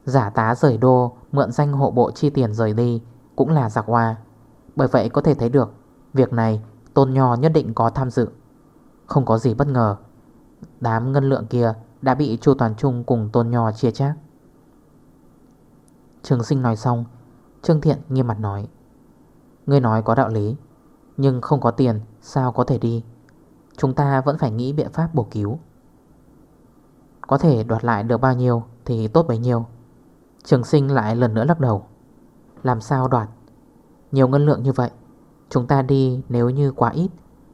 Giả tá rời đô, Mượn danh hộ bộ chi tiền rời đi Cũng là giặc hoa bởi vậy có thể thấy được, Việc này Tôn Nho nhất định có tham dự. Không có gì bất ngờ, Đám ngân lượng kia đã bị Chu Toàn Trung cùng Tôn Nho chia chác. Trường sinh nói xong, Trương Thiện nghiêm mặt nói, Ngươi nói có đạo lý, Nhưng không có tiền, sao có thể đi? Chúng ta vẫn phải nghĩ biện pháp bổ cứu. Có thể đoạt lại được bao nhiêu Thì tốt bấy nhiêu. Trường sinh lại lần nữa lắc đầu, Làm sao đoạt? Nhiều ngân lượng như vậy, Chúng ta đi nếu như quá ít,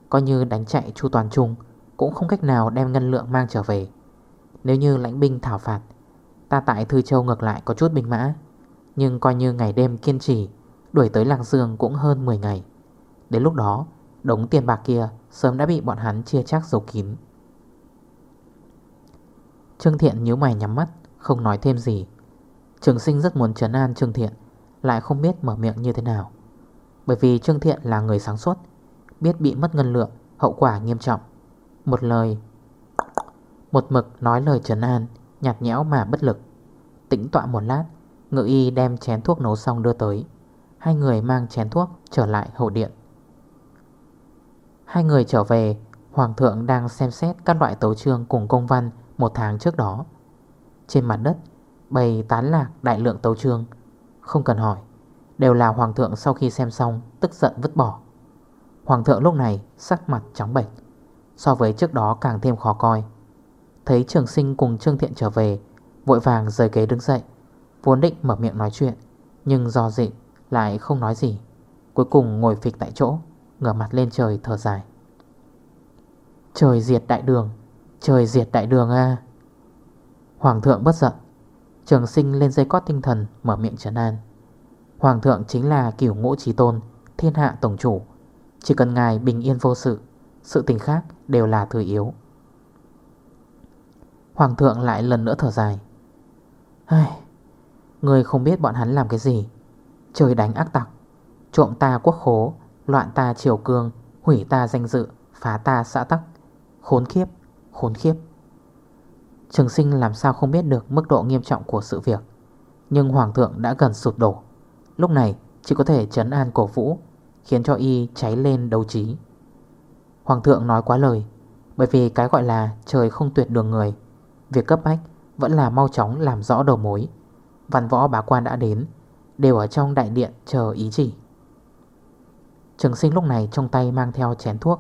Coi như đánh chạy chu toàn trung Cũng không cách nào đem ngân lượng mang trở về. Nếu như lãnh binh thảo phạt, Ta tại Thư Châu ngược lại có chút binh mã, Nhưng coi như ngày đêm kiên trì, Đuổi tới Lạc Dương cũng hơn 10 ngày. Đến lúc đó, Đống tiền bạc kia Sớm đã bị bọn hắn chia chắc dấu kín. Trương Thiện nhíu mày nhắm mắt, không nói thêm gì. Trường sinh rất muốn trấn an Trương Thiện, Lại không biết mở miệng như thế nào. Bởi vì Trương Thiện là người sáng suốt, Biết bị mất ngân lượng, Hậu quả nghiêm trọng. Một lời, Một mực nói lời trấn an, Nhạt nhẽo mà bất lực. Tĩnh tọa một lát, Ngự y đem chén thuốc nấu xong đưa tới. Hai người mang chén thuốc trở lại hậu điện. Hai người trở về, Hoàng thượng đang xem xét các loại tấu trương cùng công văn một tháng trước đó. Trên mặt đất Bày tán lạc đại lượng tấu trương Không cần hỏi. Đều là hoàng thượng sau khi xem xong, Tức giận vứt bỏ. Hoàng thượng lúc này sắc mặt trắng bệch, So với trước đó càng thêm khó coi. Thấy trường sinh cùng Trương Thiện trở về, Vội vàng rời ghế đứng dậy, Vốn định mở miệng nói chuyện, Nhưng do dị lại không nói gì. Cuối cùng ngồi phịch tại chỗ, Ngửa mặt lên trời thở dài. Trời diệt đại đường, Trời diệt đại đường a. Hoàng thượng bất giận, Trường sinh lên dây cót tinh thần Mở miệng trấn an. Hoàng thượng chính là kiểu ngũ trí tôn Thiên hạ tổng chủ. Chỉ cần ngài bình yên vô sự Sự tình khác đều là thừa yếu. Hoàng thượng lại lần nữa thở dài. Ai, Người không biết bọn hắn làm cái gì. Trời đánh ác tặc Trộm ta quốc khố Loạn ta triều cương Hủy ta danh dự Phá ta xã tắc. Khốn khiếp Khốn khiếp Trường sinh làm sao không biết được mức độ nghiêm trọng của sự việc Nhưng hoàng thượng đã gần sụp đổ. Lúc này chỉ có thể trấn an cổ vũ, Khiến cho y cháy lên đấu trí. Hoàng thượng nói quá lời, Bởi vì cái gọi là trời không tuyệt đường người, Việc cấp bách vẫn là mau chóng làm rõ đầu mối. Văn võ bá quan đã đến, Đều ở trong đại điện chờ ý chỉ. Trường sinh lúc này trong tay mang theo chén thuốc.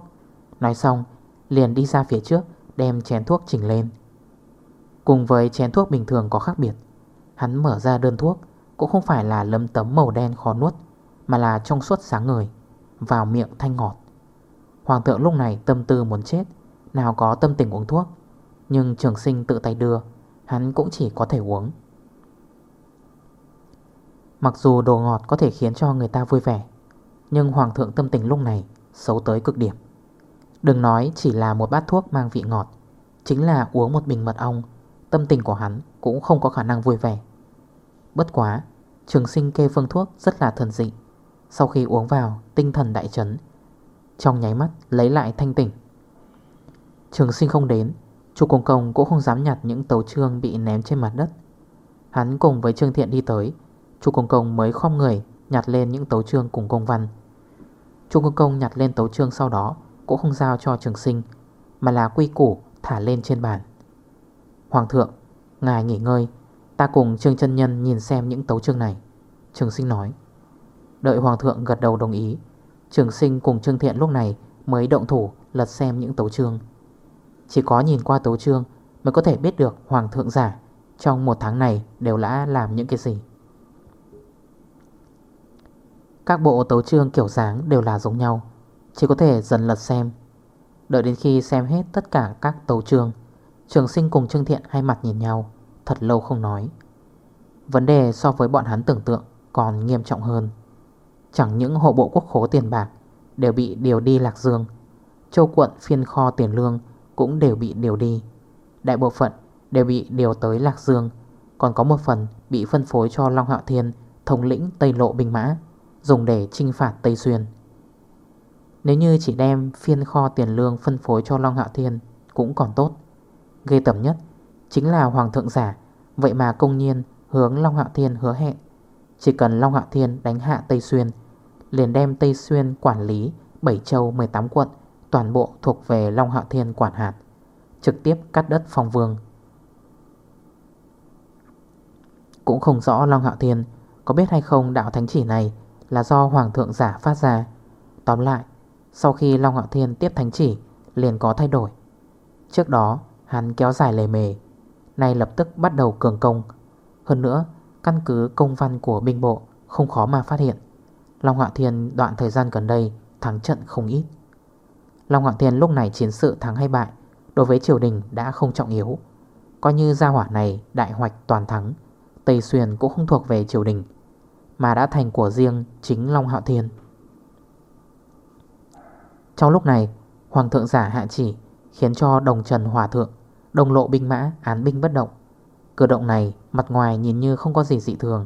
Nói xong, liền đi ra phía trước, Đem chén thuốc chỉnh lên. Cùng với chén thuốc bình thường có khác biệt, Hắn mở ra đơn thuốc cũng không phải là lấm tấm màu đen khó nuốt, Mà là trong suốt sáng ngời, Vào miệng thanh ngọt. Hoàng thượng lúc này tâm tư muốn chết, Nào có tâm tình uống thuốc, Nhưng trường sinh tự tay đưa, Hắn cũng chỉ có thể uống. Mặc dù đồ ngọt có thể khiến cho người ta vui vẻ, Nhưng hoàng thượng tâm tình lúc này Xấu tới cực điểm. Đừng nói chỉ là một bát thuốc mang vị ngọt, Chính là uống một bình mật ong, Tâm tình của hắn cũng không có khả năng vui vẻ. Bất quá, Trường sinh kê phương thuốc rất là thần dị. Sau khi uống vào, tinh thần đại chấn. Trong nháy mắt, lấy lại thanh tỉnh. Trường sinh không đến Chú công công cũng không dám nhặt những tấu trương bị ném trên mặt đất. Hắn cùng với Trương Thiện đi tới Chú công công mới khom người Nhặt lên những tấu trương cùng công văn. Chú công công nhặt lên tấu trương sau đó Cũng không giao cho trường sinh, Mà là quy củ thả lên trên bàn. Hoàng thượng, Ngài nghỉ ngơi Ta cùng Trương chân Nhân nhìn xem những tấu chương này. Trường sinh nói. Đợi Hoàng thượng gật đầu đồng ý, Trường sinh cùng Trương Thiện lúc này Mới động thủ lật xem những tấu chương. Chỉ có nhìn qua tấu chương Mới có thể biết được Hoàng thượng giả Trong một tháng này đều đã làm những cái gì. Các bộ tấu chương kiểu dáng đều là giống nhau, Chỉ có thể dần lật xem. Đợi đến khi xem hết tất cả các tấu chương, Trường sinh cùng Trương Thiện hai mặt nhìn nhau. Thật lâu không nói. Vấn đề so với bọn hắn tưởng tượng Còn nghiêm trọng hơn. Chẳng những hộ bộ quốc khố tiền bạc Đều bị điều đi Lạc Dương, Châu quận phiên kho tiền lương Cũng đều bị điều đi. Đại bộ phận đều bị điều tới Lạc Dương, Còn có một phần bị phân phối cho Long Hạo Thiên, Thống lĩnh Tây Lộ binh mã, Dùng để trinh phạt Tây Xuyên. Nếu như chỉ đem phiên kho tiền lương phân phối cho Long Hạo Thiên Cũng còn tốt. Gây tầm nhất Chính là Hoàng thượng giả. Vậy mà công nhiên, hướng Long Hạo Thiên hứa hẹn. Chỉ cần Long Hạo Thiên đánh hạ Tây Xuyên, Liền đem Tây Xuyên quản lý 7 châu 18 quận, Toàn bộ thuộc về Long Hạo Thiên quản hạt, Trực tiếp cắt đất phong vương. Cũng không rõ Long Hạo Thiên Có biết hay không đạo thánh chỉ này Là do Hoàng thượng giả phát ra. Tóm lại, Sau khi Long Hạo Thiên tiếp thánh chỉ, Liền có thay đổi. Trước đó, Hắn kéo dài lề mề Nay lập tức bắt đầu cường công. Hơn nữa, căn cứ công văn của binh bộ Không khó mà phát hiện. Long Họa Thiên đoạn thời gian gần đây Thắng trận không ít. Long Họa Thiên lúc này chiến sự thắng hay bại, Đối với triều đình đã không trọng yếu. Coi như gia hỏa này đại hoạch toàn thắng, Tây Xuyên cũng không thuộc về triều đình, Mà đã thành của riêng chính Long Hạo Thiên. Trong lúc này, Hoàng thượng giả hạ chỉ Khiến cho đồng trần hòa thượng Đồng lộ binh mã, án binh bất động. Cử động này, Mặt ngoài nhìn như không có gì dị thường.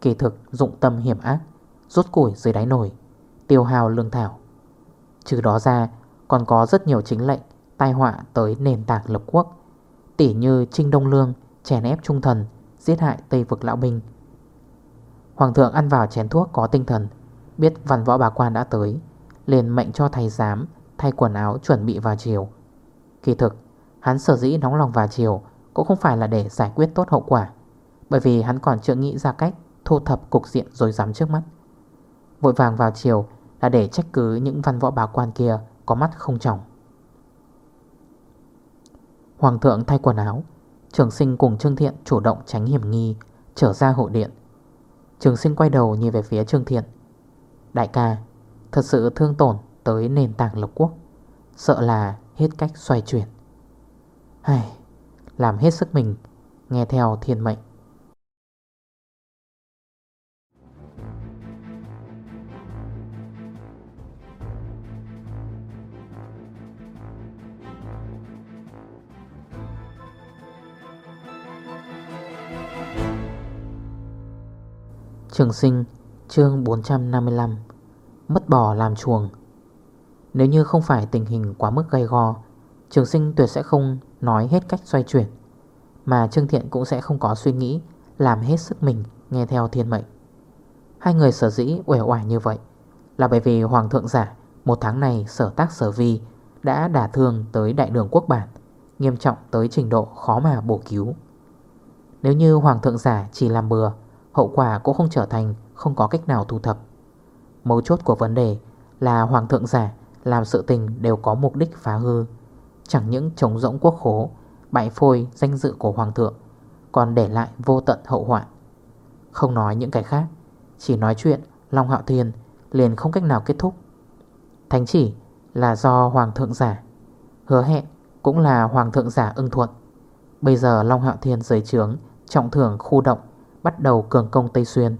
Kỳ thực, dụng tâm hiểm ác Rốt củi dưới đáy nổi Tiêu hào lương thảo. Trừ đó ra, còn có rất nhiều chính lệnh, Tai họa tới nền tảng lập quốc. Tỉ như Trinh Đông Lương, Chèn ép trung thần, Giết hại Tây vực lão binh. Hoàng thượng ăn vào chén thuốc có tinh thần, Biết văn võ bà quan đã tới, liền mệnh cho thầy giám, Thay quần áo chuẩn bị vào chiều. Kỳ thực Hắn sở dĩ nóng lòng vào chiều Cũng không phải là để giải quyết tốt hậu quả, Bởi vì hắn còn chưa nghĩ ra cách Thu thập cục diện rồi dám trước mắt. Vội vàng vào chiều Là để trách cứ những văn võ báo quan kia Có mắt không trọng. Hoàng thượng thay quần áo, Trường sinh cùng Trương Thiện chủ động tránh hiểm nghi, Trở ra hộ điện. Trường sinh quay đầu nhìn về phía Trương Thiện. Đại ca, Thật sự thương tổn tới nền tảng lục quốc, Sợ là hết cách xoay chuyển. Ai, Làm hết sức mình Nghe theo thiên mệnh. Trường sinh chương 455 Mất bò làm chuồng. Nếu như không phải tình hình quá mức gây go Trường sinh tuyệt sẽ không nói hết cách xoay chuyển, Mà Trương Thiện cũng sẽ không có suy nghĩ, Làm hết sức mình nghe theo thiên mệnh. Hai người sở dĩ uể oải như vậy Là bởi vì Hoàng thượng giả Một tháng này sở tác sở vi Đã đả thương tới đại đường quốc bản, Nghiêm trọng tới trình độ khó mà bổ cứu. Nếu như Hoàng thượng giả chỉ làm bừa, Hậu quả cũng không trở thành, Không có cách nào thu thập. Mấu chốt của vấn đề là Hoàng thượng giả Làm sự tình đều có mục đích phá hư. Chẳng những chống rỗng quốc khố, Bại phôi danh dự của Hoàng thượng, Còn để lại vô tận hậu họa. Không nói những cái khác, Chỉ nói chuyện Long Hạo Thiên liền không cách nào kết thúc. Thánh chỉ là do Hoàng thượng giả, Hứa hẹn cũng là Hoàng thượng giả ưng thuận. Bây giờ Long Hạo Thiên dưới trướng Trọng thưởng khu động Bắt đầu cường công Tây Xuyên.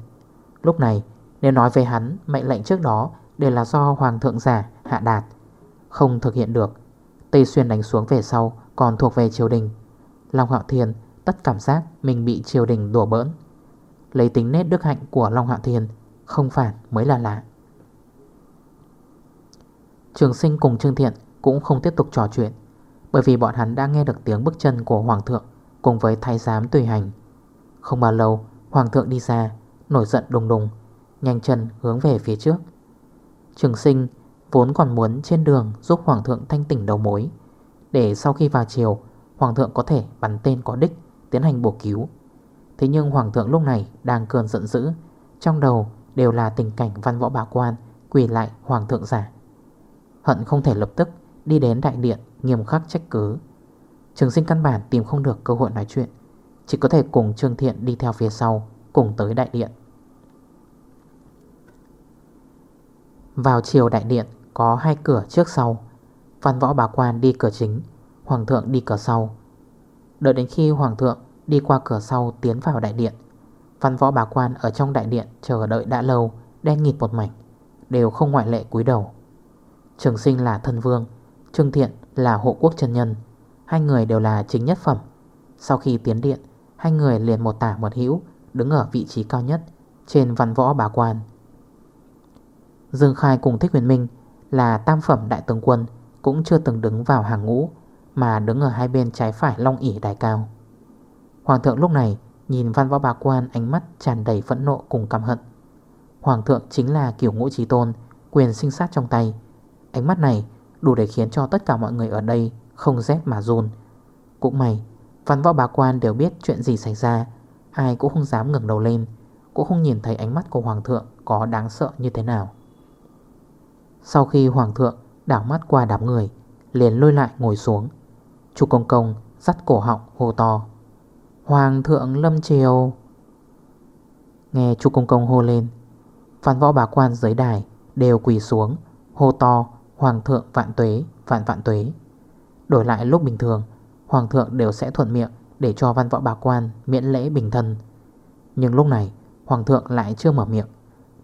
Lúc này, nếu nói về hắn, Mệnh lệnh trước đó đều là do Hoàng thượng giả hạ đạt, Không thực hiện được. Tây Xuyên đánh xuống về sau, Còn thuộc về triều đình. Long Hạo Thiên tất cảm giác mình bị triều đình đùa bỡn. Lấy tính nét đức hạnh của Long Hạo Thiên Không phản mới là lạ. Trường sinh cùng Trương Thiện Cũng không tiếp tục trò chuyện, Bởi vì bọn hắn đã nghe được tiếng bước chân của Hoàng thượng Cùng với thái giám tùy hành. Không bao lâu, Hoàng thượng đi ra, Nổi giận đùng đùng, Nhanh chân hướng về phía trước. Trường sinh vốn còn muốn trên đường Giúp Hoàng thượng thanh tỉnh đầu mối. Để sau khi vào chiều Hoàng thượng có thể bắn tên có đích, Tiến hành bổ cứu. Thế nhưng Hoàng thượng lúc này đang cơn giận dữ, Trong đầu đều là tình cảnh văn võ bà quan Quỳ lại Hoàng thượng giả. Hận không thể lập tức đi đến đại điện Nghiêm khắc trách cứ. Trường sinh căn bản tìm không được cơ hội nói chuyện, Chỉ có thể cùng Trương Thiện đi theo phía sau, Cùng tới đại điện. Vào chiều đại điện có hai cửa trước sau. Văn võ bà quan đi cửa chính, Hoàng thượng đi cửa sau. Đợi đến khi hoàng thượng đi qua cửa sau tiến vào đại điện Văn võ bà quan ở trong đại điện chờ đợi đã lâu, Đen nghịt một mảnh, Đều không ngoại lệ cúi đầu. Trường sinh là thân vương, Trương Thiện là hộ quốc chân nhân, Hai người đều là chính nhất phẩm. Sau khi tiến điện, Hai người liền một tả một hữu, Đứng ở vị trí cao nhất, Trên văn võ bà quan. Dương Khai cùng Thích Huyền Minh là tam phẩm đại tướng quân Cũng chưa từng đứng vào hàng ngũ, Mà đứng ở hai bên trái phải long ỉ đài cao. Hoàng thượng lúc này Nhìn văn võ bà quan ánh mắt tràn đầy phẫn nộ cùng căm hận. Hoàng thượng chính là kiểu ngũ trí tôn, Quyền sinh sát trong tay. Ánh mắt này đủ để khiến cho tất cả mọi người ở đây Không rét mà run. Cũng may, Văn võ bà quan đều biết chuyện gì xảy ra, Ai cũng không dám ngừng đầu lên, Cũng không nhìn thấy ánh mắt của Hoàng thượng Có đáng sợ như thế nào sau khi hoàng thượng đảo mắt qua đám người, Liền lôi lại ngồi xuống. Chú công công dắt cổ họng hô to, Hoàng thượng lâm triều. Nghe chú công công hô lên Văn võ bà quan dưới đài Đều quỳ xuống, Hô to, Hoàng thượng vạn tuế, Vạn vạn tuế. Đổi lại lúc bình thường, Hoàng thượng đều sẽ thuận miệng Để cho văn võ bà quan miễn lễ bình thân. Nhưng lúc này, Hoàng thượng lại chưa mở miệng,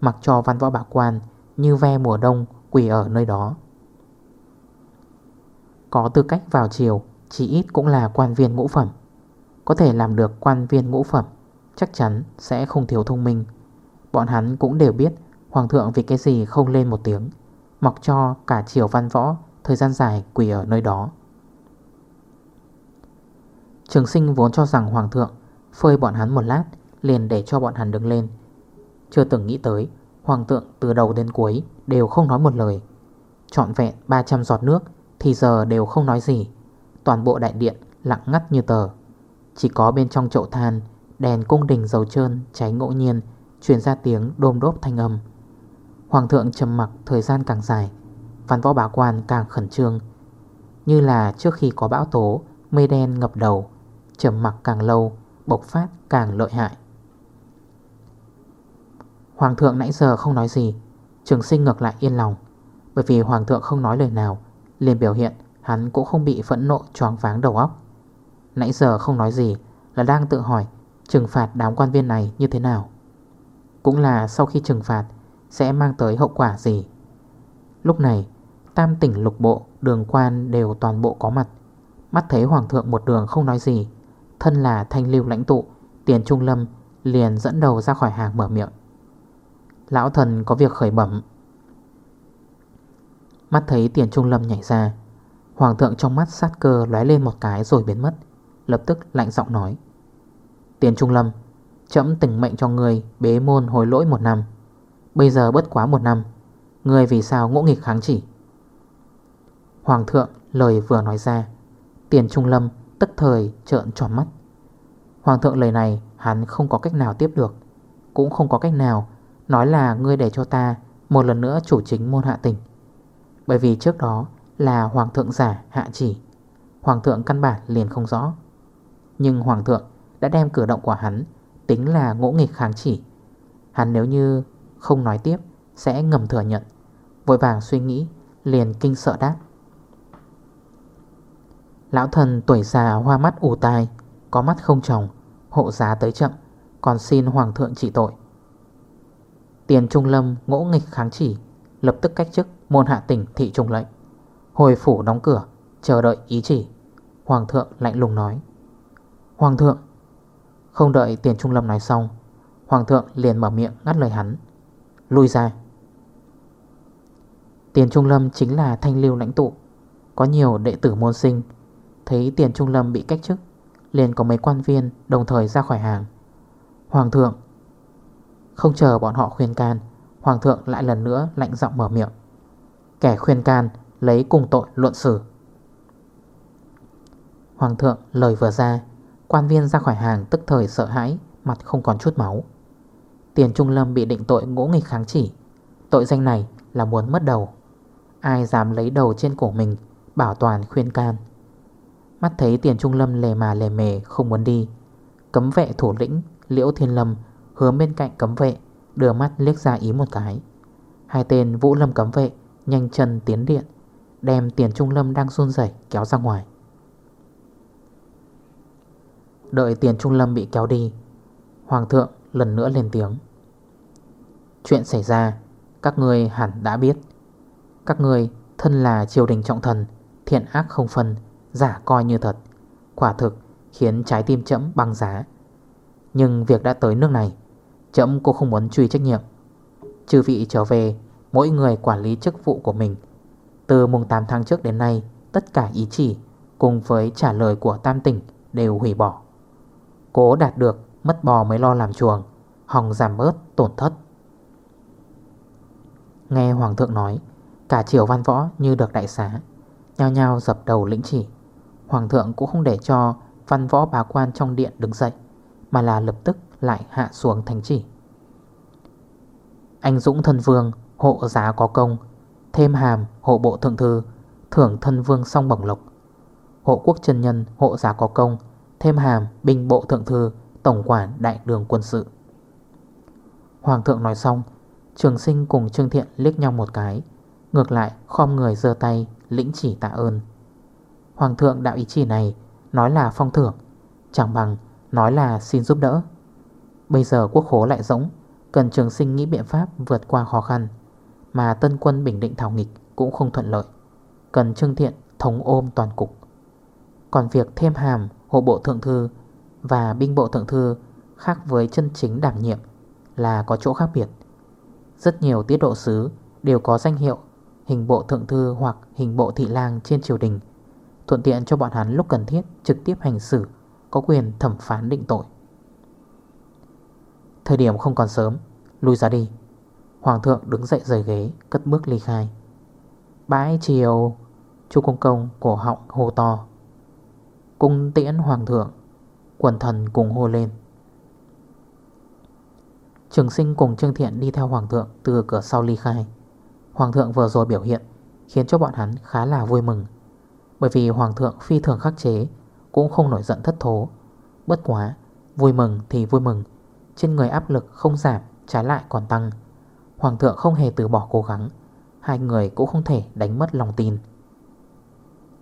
Mặc cho văn võ bà quan Như ve mùa đông quỳ ở nơi đó. Có tư cách vào chiều Chỉ ít cũng là quan viên ngũ phẩm. Có thể làm được quan viên ngũ phẩm, Chắc chắn sẽ không thiếu thông minh. Bọn hắn cũng đều biết Hoàng thượng vì cái gì không lên một tiếng Mọc cho cả triều văn võ Thời gian dài quỳ ở nơi đó. Trường sinh vốn cho rằng Hoàng thượng Phơi bọn hắn một lát Liền để cho bọn hắn đứng lên. Chưa từng nghĩ tới, Hoàng thượng từ đầu đến cuối Đều không nói một lời. Chọn vẹn 300 giọt nước Thì giờ đều không nói gì. Toàn bộ đại điện lặng ngắt như tờ. Chỉ có bên trong chậu than, Đèn cung đình dầu trơn, cháy ngẫu nhiên, Truyền ra tiếng đôm đốp thanh âm. Hoàng thượng trầm mặc thời gian càng dài, Văn võ bá quan càng khẩn trương. Như là trước khi có bão tố, Mây đen ngập đầu, Trầm mặc càng lâu, Bộc phát càng lợi hại. Hoàng thượng nãy giờ không nói gì Trường sinh ngược lại yên lòng. Bởi vì hoàng thượng không nói lời nào, liền biểu hiện hắn cũng không bị phẫn nộ choáng váng đầu óc. Nãy giờ không nói gì Là đang tự hỏi Trừng phạt đám quan viên này như thế nào. Cũng là sau khi trừng phạt Sẽ mang tới hậu quả gì. Lúc này, Tam tỉnh lục bộ, đường quan đều toàn bộ có mặt. Mắt thấy hoàng thượng một đường không nói gì, Thân là thanh lưu lãnh tụ, Tiền Trung Lâm liền dẫn đầu ra khỏi hàng mở miệng. Lão thần có việc khởi bẩm. Mắt thấy tiền Trung Lâm nhảy ra, Hoàng thượng trong mắt sát cơ lóe lên một cái rồi biến mất, Lập tức lạnh giọng nói. Tiền Trung Lâm, Chấm tỉnh mệnh cho người bế môn hồi lỗi một năm. Bây giờ bất quá một năm Người vì sao ngỗ nghịch kháng chỉ? Hoàng thượng lời vừa nói ra, Tiền Trung Lâm tức thời trợn tròn mắt. Hoàng thượng lời này hắn không có cách nào tiếp được, Cũng không có cách nào Nói là ngươi để cho ta Một lần nữa chủ chính môn hạ tình, Bởi vì trước đó là Hoàng thượng giả hạ chỉ Hoàng thượng căn bản liền không rõ. Nhưng Hoàng thượng đã đem cử động của hắn Tính là ngỗ nghịch kháng chỉ. Hắn nếu như không nói tiếp Sẽ ngầm thừa nhận Vội vàng suy nghĩ liền kinh sợ đáp. Lão thần tuổi già hoa mắt ủ tai Có mắt không trồng Hộ giá tới chậm Còn xin hoàng thượng trị tội. Tiền Trung Lâm ngỗ nghịch kháng chỉ, Lập tức cách chức môn hạ tỉnh thị trung lệnh. Hồi phủ đóng cửa, Chờ đợi ý chỉ. Hoàng thượng lạnh lùng nói. Hoàng thượng! Không đợi tiền Trung Lâm nói xong, Hoàng thượng liền mở miệng ngắt lời hắn. Lui ra. Tiền Trung Lâm chính là thanh lưu lãnh tụ. Có nhiều đệ tử môn sinh. Thấy tiền Trung Lâm bị cách chức, Liền có mấy quan viên đồng thời ra khỏi hàng. Hoàng thượng không chờ bọn họ khuyên can, Hoàng thượng lại lần nữa lạnh giọng mở miệng. Kẻ khuyên can lấy cùng tội luận xử. Hoàng thượng lời vừa ra, Quan viên ra khỏi hàng tức thời sợ hãi, Mặt không còn chút máu. Tiền Trung Lâm bị định tội ngỗ nghịch kháng chỉ. Tội danh này là muốn mất đầu. Ai dám lấy đầu trên cổ mình, Bảo toàn khuyên can. Mắt thấy tiền trung lâm lề mà lề mề không muốn đi, Cấm vệ thủ lĩnh Liễu Thiên Lâm hướng bên cạnh cấm vệ, Đưa mắt liếc ra ý một cái. Hai tên Vũ Lâm cấm vệ Nhanh chân tiến điện, Đem tiền trung lâm đang run rẩy kéo ra ngoài. Đợi tiền trung lâm bị kéo đi, Hoàng thượng lần nữa lên tiếng. Chuyện xảy ra, Các người hẳn đã biết. Các người thân là triều đình trọng thần, Thiện ác không phân, Giả coi như thật. Quả thực khiến trái tim chậm băng giá. Nhưng việc đã tới nước này Chậm, cô không muốn truy trách nhiệm. Chư vị trở về, Mỗi người quản lý chức vụ của mình. Từ mùng 8 tháng trước đến nay, Tất cả ý chỉ Cùng với trả lời của tam tỉnh Đều hủy bỏ. Cố đạt được, Mất bò mới lo làm chuồng, Hòng giảm bớt tổn thất. Nghe Hoàng thượng nói, Cả triều văn võ như được đại xá, Nhao nhao dập đầu lĩnh chỉ. Hoàng thượng cũng không để cho văn võ bá quan trong điện đứng dậy, Mà là lập tức lại hạ xuống thánh chỉ. Anh Dũng thân vương, hộ giá có công, Thêm hàm, hộ bộ thượng thư, Thưởng thân vương song bổng lộc. Hộ quốc chân nhân, hộ giá có công, Thêm hàm, binh bộ thượng thư, Tổng quản đại đường quân sự. Hoàng thượng nói xong, Trường sinh cùng Trương Thiện liếc nhau một cái, Ngược lại khom người dơ tay, Lĩnh chỉ tạ ơn. Hoàng thượng đạo ý chỉ này, Nói là phong thưởng, Chẳng bằng nói là xin giúp đỡ. Bây giờ quốc khố lại rỗng, Cần trường sinh nghĩ biện pháp vượt qua khó khăn Mà tân quân bình định thảo nghịch Cũng không thuận lợi Cần trương thiện thống ôm toàn cục. Còn việc thêm hàm hộ bộ thượng thư Và binh bộ thượng thư Khác với chân chính đảm nhiệm Là có chỗ khác biệt. Rất nhiều tiết độ sứ đều có danh hiệu Hình bộ thượng thư hoặc hình bộ thị lang trên triều đình Thuận tiện cho bọn hắn lúc cần thiết Trực tiếp hành xử Có quyền thẩm phán định tội. Thời điểm không còn sớm, Lui ra đi. Hoàng thượng đứng dậy rời ghế, Cất bước ly khai. Bãi chiều, Chu công công cổ họng hô to. Cung tiễn hoàng thượng, Quần thần cùng hô lên. Trường sinh cùng Trương Thiện đi theo hoàng thượng Từ cửa sau ly khai. Hoàng thượng vừa rồi biểu hiện Khiến cho bọn hắn khá là vui mừng. Bởi vì hoàng thượng phi thường khắc chế, Cũng không nổi giận thất thố. Bất quá, Vui mừng thì vui mừng trên người áp lực không giảm, Trái lại còn tăng. Hoàng thượng không hề từ bỏ cố gắng. Hai người cũng không thể đánh mất lòng tin.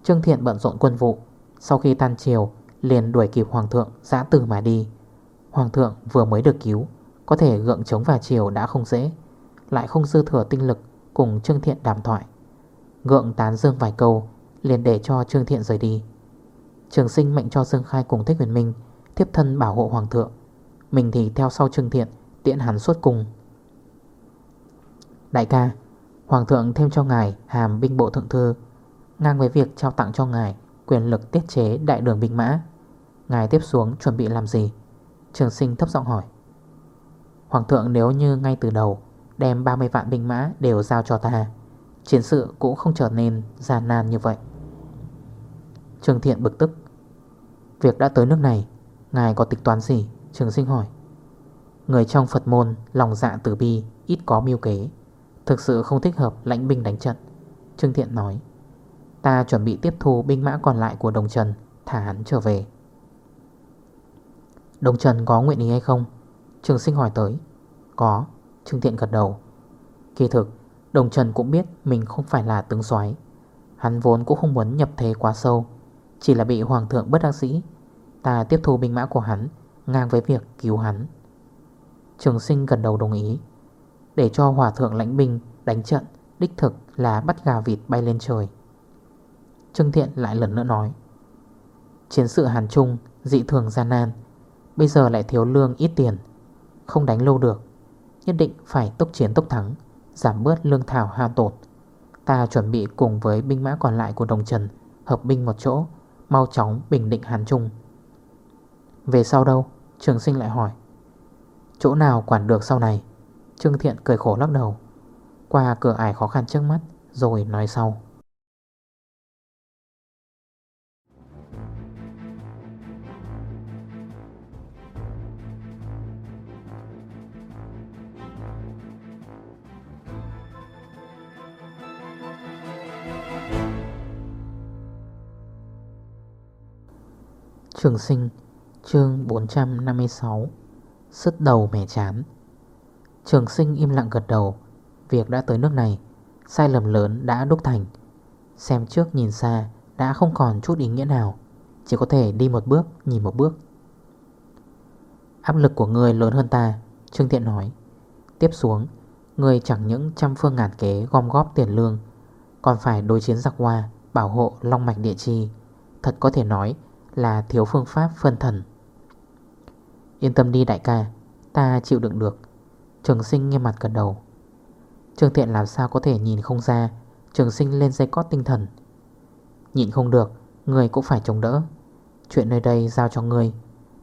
Trương Thiện bận rộn quân vụ. Sau khi tan chiều Liền đuổi kịp Hoàng thượng giã từ mà đi. Hoàng thượng vừa mới được cứu, Có thể gượng chống vào chiều đã không dễ. Lại không dư thừa tinh lực Cùng Trương Thiện đàm thoại. Gượng tán dương vài câu, Liền để cho Trương Thiện rời đi. Trường sinh mệnh cho Dương Khai cùng Thích Huyền Minh Tiếp thân bảo hộ Hoàng thượng. Mình thì theo sau Trương Thiện, Tiện hắn suốt cùng. Đại ca, Hoàng thượng thêm cho ngài hàm binh bộ thượng thư, Ngang với việc trao tặng cho ngài Quyền lực tiết chế đại đường binh mã. Ngài tiếp xuống chuẩn bị làm gì? Trường sinh thấp giọng hỏi. Hoàng thượng nếu như ngay từ đầu Đem 30 vạn binh mã đều giao cho ta, Chiến sự cũng không trở nên gian nan như vậy. Trường thiện bực tức. Việc đã tới nước này, Ngài có tịch toán gì? Trường sinh hỏi. Người trong Phật môn lòng dạ tử bi Ít có miêu kế Thực sự không thích hợp lãnh binh đánh trận. Trương Thiện nói Ta chuẩn bị tiếp thu binh mã còn lại của Đồng Trần Thả hắn trở về. Đồng Trần có nguyện ý hay không? Trường sinh hỏi tới. Có Trương Thiện gật đầu. Kỳ thực Đồng Trần cũng biết mình không phải là tướng soái. Hắn vốn cũng không muốn nhập thế quá sâu Chỉ là bị Hoàng thượng bất đắc sĩ, Ta tiếp thu binh mã của hắn Ngang với việc cứu hắn. Trường sinh gần đầu đồng ý, Để cho hòa thượng lãnh binh đánh trận, Đích thực là bắt gà vịt bay lên trời. Trương Thiện lại lần nữa nói, Chiến sự Hàn Trung, dị thường gian nan, Bây giờ lại thiếu lương ít tiền, Không đánh lâu được, Nhất định phải tốc chiến tốc thắng, Giảm bớt lương thảo hao tột Ta chuẩn bị cùng với binh mã còn lại của Đồng Trần Hợp binh một chỗ, Mau chóng bình định Hàn Trung. Về sau đâu? Trường sinh lại hỏi. Chỗ nào quản được sau này? Trương Thiện cười khổ lắc đầu. Qua cửa ải khó khăn trước mắt, Rồi nói sau. Trường sinh chương 456 Sứt đầu mẻ chán. Trường sinh im lặng gật đầu. Việc đã tới nước này, Sai lầm lớn đã đúc thành. Xem trước nhìn xa, Đã không còn chút ý nghĩa nào. Chỉ có thể đi một bước, nhìn một bước. Áp lực của người lớn hơn ta, Trương Thiện nói. Tiếp xuống, Người chẳng những trăm phương ngàn kế gom góp tiền lương, Còn phải đối chiến giặc hoa, Bảo hộ long mạch địa chi. Thật có thể nói là thiếu phương pháp phân thần. Yên tâm đi đại ca, Ta chịu đựng được. Trường sinh nghe mặt gần đầu. Trường thiện làm sao có thể nhìn không ra, Trường sinh lên dây cót tinh thần. Nhìn không được, Người cũng phải chống đỡ. Chuyện nơi đây giao cho người,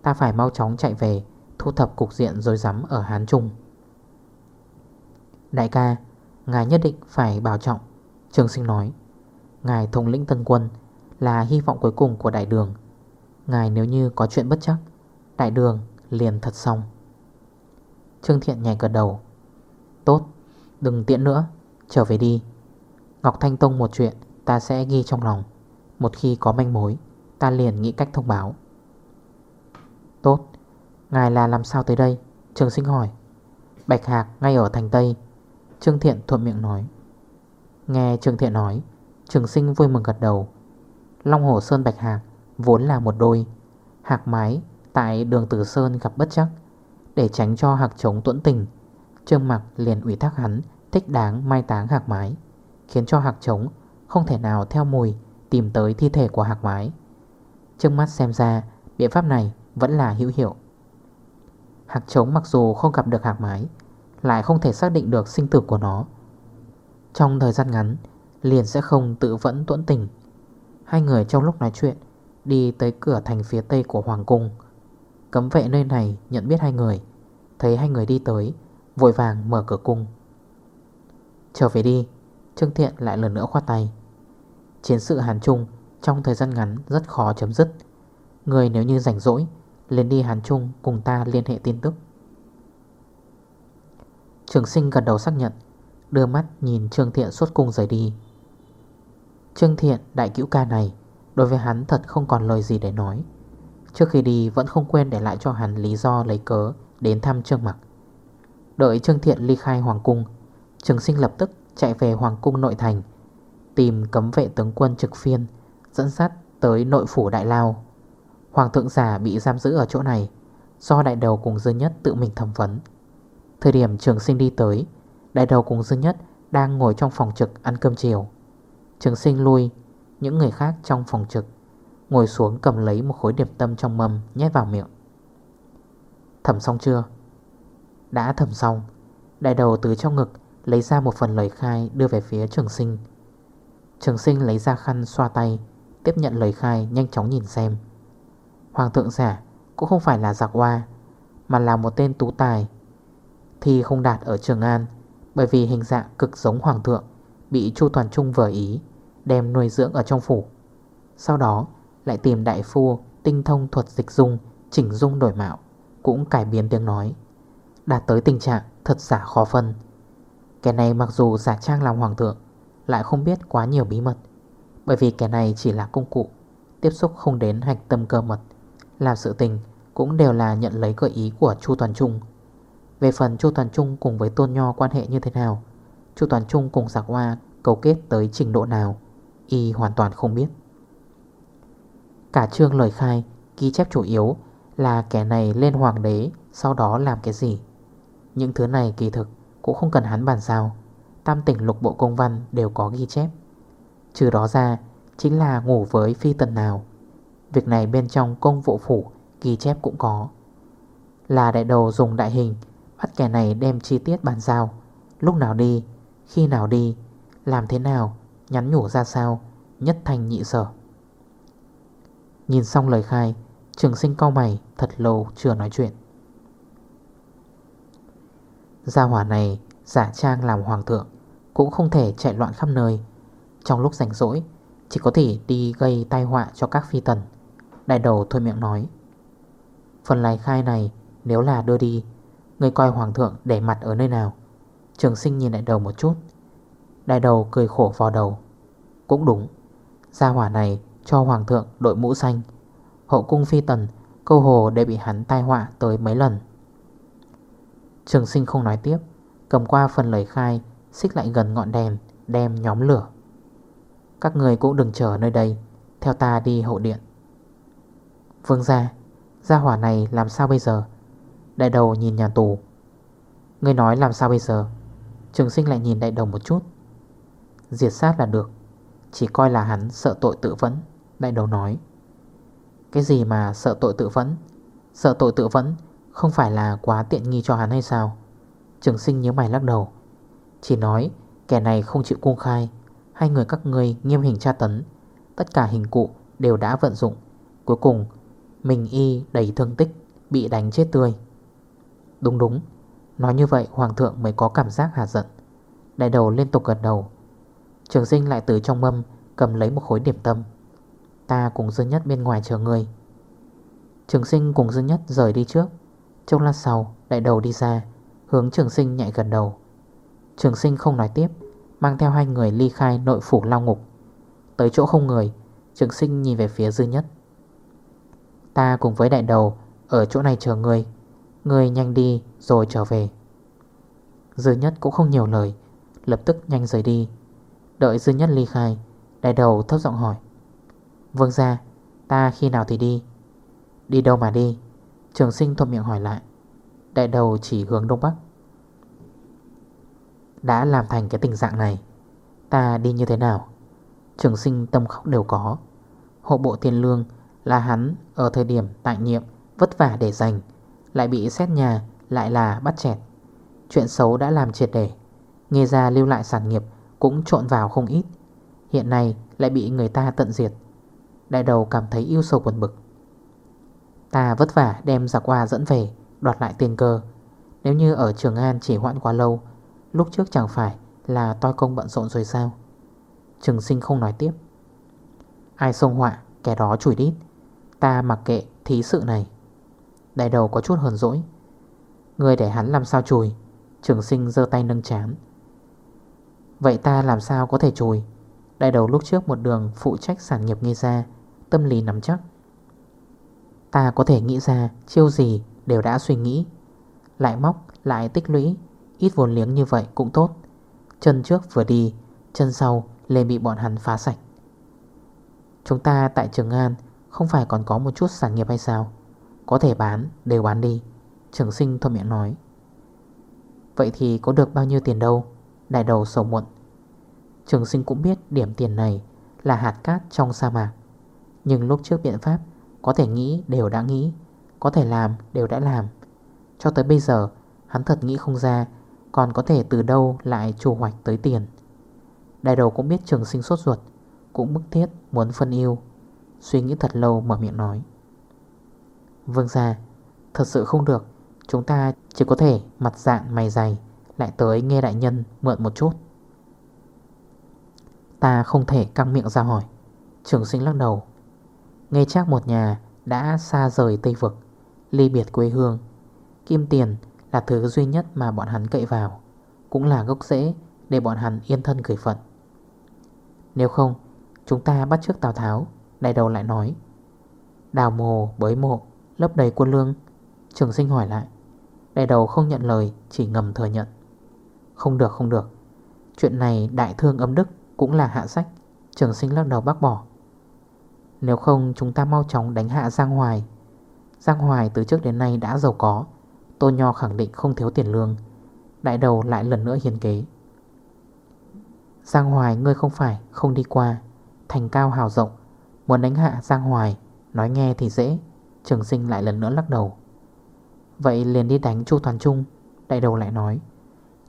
Ta phải mau chóng chạy về, Thu thập cục diện rồi rắm ở Hán Trung. Đại ca, Ngài nhất định phải bảo trọng, Trường sinh nói. Ngài thống lĩnh tân quân Là hy vọng cuối cùng của đại đường. Ngài nếu như có chuyện bất chắc, Đại đường liền thật xong. Trương Thiện nhảy gật đầu. Tốt, Đừng tiện nữa, Trở về đi. Ngọc Thanh Tông một chuyện Ta sẽ ghi trong lòng. Một khi có manh mối, Ta liền nghĩ cách thông báo. Tốt, Ngài là làm sao tới đây? Trường sinh hỏi. Bạch Hạc ngay ở thành Tây. Trương Thiện thuận miệng nói. Nghe Trương Thiện nói, Trường sinh vui mừng gật đầu. Long Hồ Sơn Bạch Hạc Vốn là một đôi. Hạc mái tại đường Tử Sơn gặp bất chắc. Để tránh cho hạc trống tuẫn tình, Trương mặc liền ủy thác hắn Thích đáng mai táng hạc mái, Khiến cho hạc trống không thể nào theo mùi Tìm tới thi thể của hạc mái. Trước mắt xem ra, Biện pháp này vẫn là hữu hiệu. Hạc trống mặc dù không gặp được hạc mái, Lại không thể xác định được sinh tử của nó. Trong thời gian ngắn, Liền sẽ không tự vẫn tuẫn tình. Hai người trong lúc nói chuyện Đi tới cửa thành phía tây của Hoàng Cung Cấm vệ nơi này nhận biết hai người. Thấy hai người đi tới, Vội vàng mở cửa cung. Trở về đi, Trương Thiện lại lần nữa khoát tay. Chiến sự Hàn Trung trong thời gian ngắn rất khó chấm dứt. Người nếu như rảnh rỗi Lên đi Hàn Trung cùng ta liên hệ tin tức. Trường sinh gần đầu xác nhận, Đưa mắt nhìn Trương Thiện suốt cung rời đi. Trương Thiện, đại cữu ca này, Đối với hắn thật không còn lời gì để nói. Trước khi đi, vẫn không quên để lại cho hắn lý do lấy cớ Đến thăm Trương Mặc. Đợi Trương Thiện ly khai Hoàng Cung, Trường sinh lập tức chạy về Hoàng Cung nội thành, Tìm cấm vệ tướng quân trực phiên, Dẫn dắt tới nội phủ Đại Lao. Hoàng thượng giả bị giam giữ ở chỗ này, Do đại đầu cùng dư nhất tự mình thẩm vấn. Thời điểm trường sinh đi tới, Đại đầu cùng dư nhất đang ngồi trong phòng trực ăn cơm chiều. Trường sinh lui, Những người khác trong phòng trực Ngồi xuống cầm lấy một khối điểm tâm trong mâm, Nhét vào miệng. Thẩm xong chưa? Đã thẩm xong. Đại đầu từ trong ngực Lấy ra một phần lời khai đưa về phía trường sinh. Trường sinh lấy ra khăn xoa tay, Tiếp nhận lời khai, nhanh chóng nhìn xem. Hoàng thượng giả Cũng không phải là giặc hoa Mà là một tên tú tài. Thì không đạt ở Trường An, Bởi vì hình dạng cực giống hoàng thượng, Bị Chu Toàn Trung vở ý, Đem nuôi dưỡng ở trong phủ. Sau đó lại tìm đại phu Tinh thông thuật dịch dung, Chỉnh dung đổi mạo, Cũng cải biến tiếng nói. Đạt tới tình trạng thật giả khó phân. Kẻ này mặc dù giả trang làm hoàng thượng, Lại không biết quá nhiều bí mật. Bởi vì kẻ này chỉ là công cụ, Tiếp xúc không đến hạch tâm cơ mật. Làm sự tình cũng đều là nhận lấy gợi ý của Chu Toàn Trung. Về phần Chu Toàn Trung cùng với Tôn Nho quan hệ như thế nào, Chu Toàn Trung cùng giặc hoa cấu kết tới trình độ nào, Y hoàn toàn không biết. Cả chương lời khai Ghi chép chủ yếu là kẻ này lên hoàng đế Sau đó làm cái gì. Những thứ này kỳ thực cũng không cần hắn bàn sao Tam tỉnh lục bộ công văn đều có ghi chép. Trừ đó ra Chính là ngủ với phi tần nào. Việc này bên trong công vụ phủ Ghi chép cũng có. Là đại đầu dùng đại hình Bắt kẻ này đem chi tiết bàn giao. Lúc nào đi, khi nào đi Làm thế nào, nhắn nhủ ra sao Nhất thành nhị sở. Nhìn xong lời khai, Trường sinh cao mày, thật lâu chưa nói chuyện. Gia hỏa này, giả trang làm hoàng thượng, Cũng không thể chạy loạn khắp nơi. Trong lúc rảnh rỗi, Chỉ có thể đi gây tai họa cho các phi tần. Đại đầu thôi miệng nói, Phần lời khai này, Nếu là đưa đi Người coi hoàng thượng để mặt ở nơi nào? Trường sinh nhìn đại đầu một chút. Đại đầu cười khổ vào đầu. Cũng đúng, Gia hỏa này cho hoàng thượng đội mũ xanh. Hậu cung phi tần, Câu hồ để bị hắn tai họa tới mấy lần. Trường sinh không nói tiếp, Cầm qua phần lời khai, Xích lại gần ngọn đèn, Đem nhóm lửa. Các người cũng đừng chờ nơi đây, Theo ta đi hậu điện. Vương ra Gia hỏa này làm sao bây giờ? Đại đầu nhìn nhà tù. Người nói làm sao bây giờ? Trường sinh lại nhìn đại đầu một chút. Diệt sát là được, Chỉ coi là hắn sợ tội tự vẫn. Đại đầu nói. Cái gì mà sợ tội tự vẫn? Sợ tội tự vẫn Không phải là quá tiện nghi cho hắn hay sao? Trường sinh nhớ mày lắc đầu. Chỉ nói, kẻ này không chịu cung khai. Hai người các ngươi nghiêm hình tra tấn. Tất cả hình cụ đều đã vận dụng. Cuối cùng, Mình y đầy thương tích, Bị đánh chết tươi. Đúng đúng, Nói như vậy hoàng thượng mới có cảm giác hạ giận. Đại đầu liên tục gật đầu. Trường sinh lại từ trong mâm Cầm lấy một khối điểm tâm. Ta cùng Dương Nhất bên ngoài chờ người. Trường sinh cùng Dương Nhất rời đi trước. Trong lát sau, đại đầu đi ra, Hướng trường sinh nhạy gần đầu. Trường sinh không nói tiếp, Mang theo hai người ly khai nội phủ lao ngục. Tới chỗ không người, Trường sinh nhìn về phía dư nhất. Ta cùng với đại đầu Ở chỗ này chờ người. Người nhanh đi rồi trở về. Dư nhất cũng không nhiều lời, Lập tức nhanh rời đi. Đợi dư nhất ly khai, Đại đầu thấp giọng hỏi. Vương ra ta khi nào thì đi? Đi đâu mà đi? Trường sinh thuộc miệng hỏi lại. Đại đầu chỉ hướng đông bắc. Đã làm thành cái tình dạng này, Ta đi như thế nào? Trường sinh tâm khóc đều có. Hộ bộ tiền lương là hắn Ở thời điểm tại nhiệm vất vả để dành Lại bị xét nhà Lại là bắt chẹt. Chuyện xấu đã làm triệt để Nghe ra lưu lại sản nghiệp Cũng trộn vào không ít. Hiện nay lại bị người ta tận diệt. Đại đầu cảm thấy yêu sầu quần bực. Ta vất vả đem giặc hoa dẫn về, Đoạt lại tiền cơ Nếu như ở Trường An chỉ hoãn quá lâu, Lúc trước chẳng phải là toi công bận rộn rồi sao? Trường sinh không nói tiếp. Ai xông họa, Kẻ đó chủi đít. Ta mặc kệ, thí sự này. Đại đầu có chút hờn dỗi. Người để hắn làm sao chùi? Trường sinh dơ tay nâng chán. Vậy ta làm sao có thể chùi? Đại đầu lúc trước một đường phụ trách sản nghiệp nghe ra Tâm lý nắm chắc. Ta có thể nghĩ ra chiêu gì đều đã suy nghĩ. Lại móc, lại tích lũy Ít vốn liếng như vậy cũng tốt. Chân trước vừa đi Chân sau lên bị bọn hắn phá sạch. Chúng ta tại Trường An Không phải còn có một chút sản nghiệp hay sao? Có thể bán đều bán đi. Trường sinh thôi miệng nói. Vậy thì có được bao nhiêu tiền đâu? Đại đầu sầu muộn. Trường sinh cũng biết điểm tiền này Là hạt cát trong sa mạc. Nhưng lúc trước biện pháp, Có thể nghĩ đều đã nghĩ, Có thể làm đều đã làm. Cho tới bây giờ, hắn thật nghĩ không ra Còn có thể từ đâu lại chủ hoạch tới tiền. Đại đầu cũng biết trường sinh sốt ruột, Cũng bức thiết muốn phân yêu Suy nghĩ thật lâu mở miệng nói. Vương ra Thật sự không được. Chúng ta chỉ có thể mặt dạng mày dày, Lại tới nghe đại nhân mượn một chút. Ta không thể căng miệng ra hỏi. Trường sinh lắc đầu. Nghe chắc một nhà đã xa rời Tây Vực, Ly biệt quê hương. Kim tiền là thứ duy nhất mà bọn hắn cậy vào, Cũng là gốc rễ để bọn hắn yên thân gửi phận. Nếu không, Chúng ta bắt trước Tào Tháo Đại đầu lại nói. Đào mồ bới mộ, Lấp đầy quân lương. Trường sinh hỏi lại Đại đầu không nhận lời, Chỉ ngầm thừa nhận. Không được không được. Chuyện này đại thương âm đức Cũng là hạ sách. Trường sinh lắc đầu bác bỏ. Nếu không, chúng ta mau chóng đánh hạ Giang Hoài. Giang Hoài từ trước đến nay đã giàu có. Tô Nho khẳng định không thiếu tiền lương. Đại đầu lại lần nữa hiền kế. Giang Hoài, ngươi không phải không đi qua. Thành cao hào rộng. Muốn đánh hạ Giang Hoài, Nói nghe thì dễ. Trường sinh lại lần nữa lắc đầu. Vậy liền đi đánh Chu Toàn Trung, Đại đầu lại nói.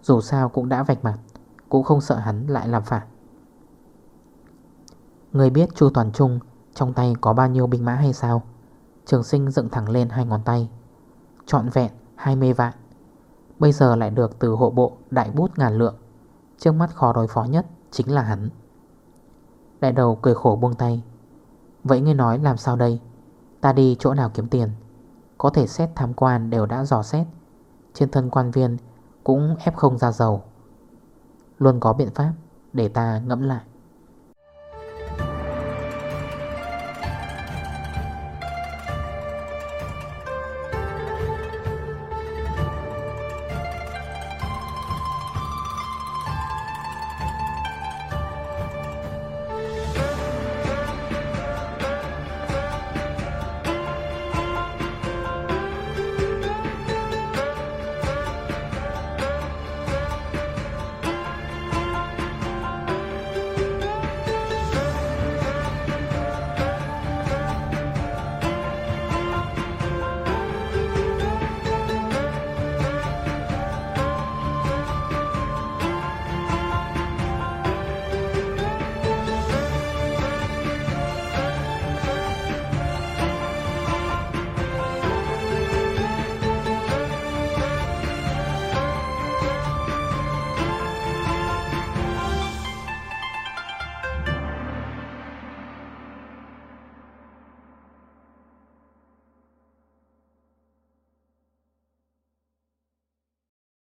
Dù sao cũng đã vạch mặt, Cũng không sợ hắn lại làm phản. Người biết Chu Toàn Trung trong tay có bao nhiêu binh mã hay sao? Trường sinh dựng thẳng lên hai ngón tay. Chọn vẹn 20 vạn. Bây giờ lại được từ hộ bộ đại bút ngàn lượng. Trước mắt khó đối phó nhất Chính là hắn. Đại đầu cười khổ buông tay. Vậy ngươi nói làm sao đây? Ta đi chỗ nào kiếm tiền? Có thể xét tham quan đều đã dò xét. Trên thân quan viên Cũng ép không ra dầu. Luôn có biện pháp để ta ngẫm lại.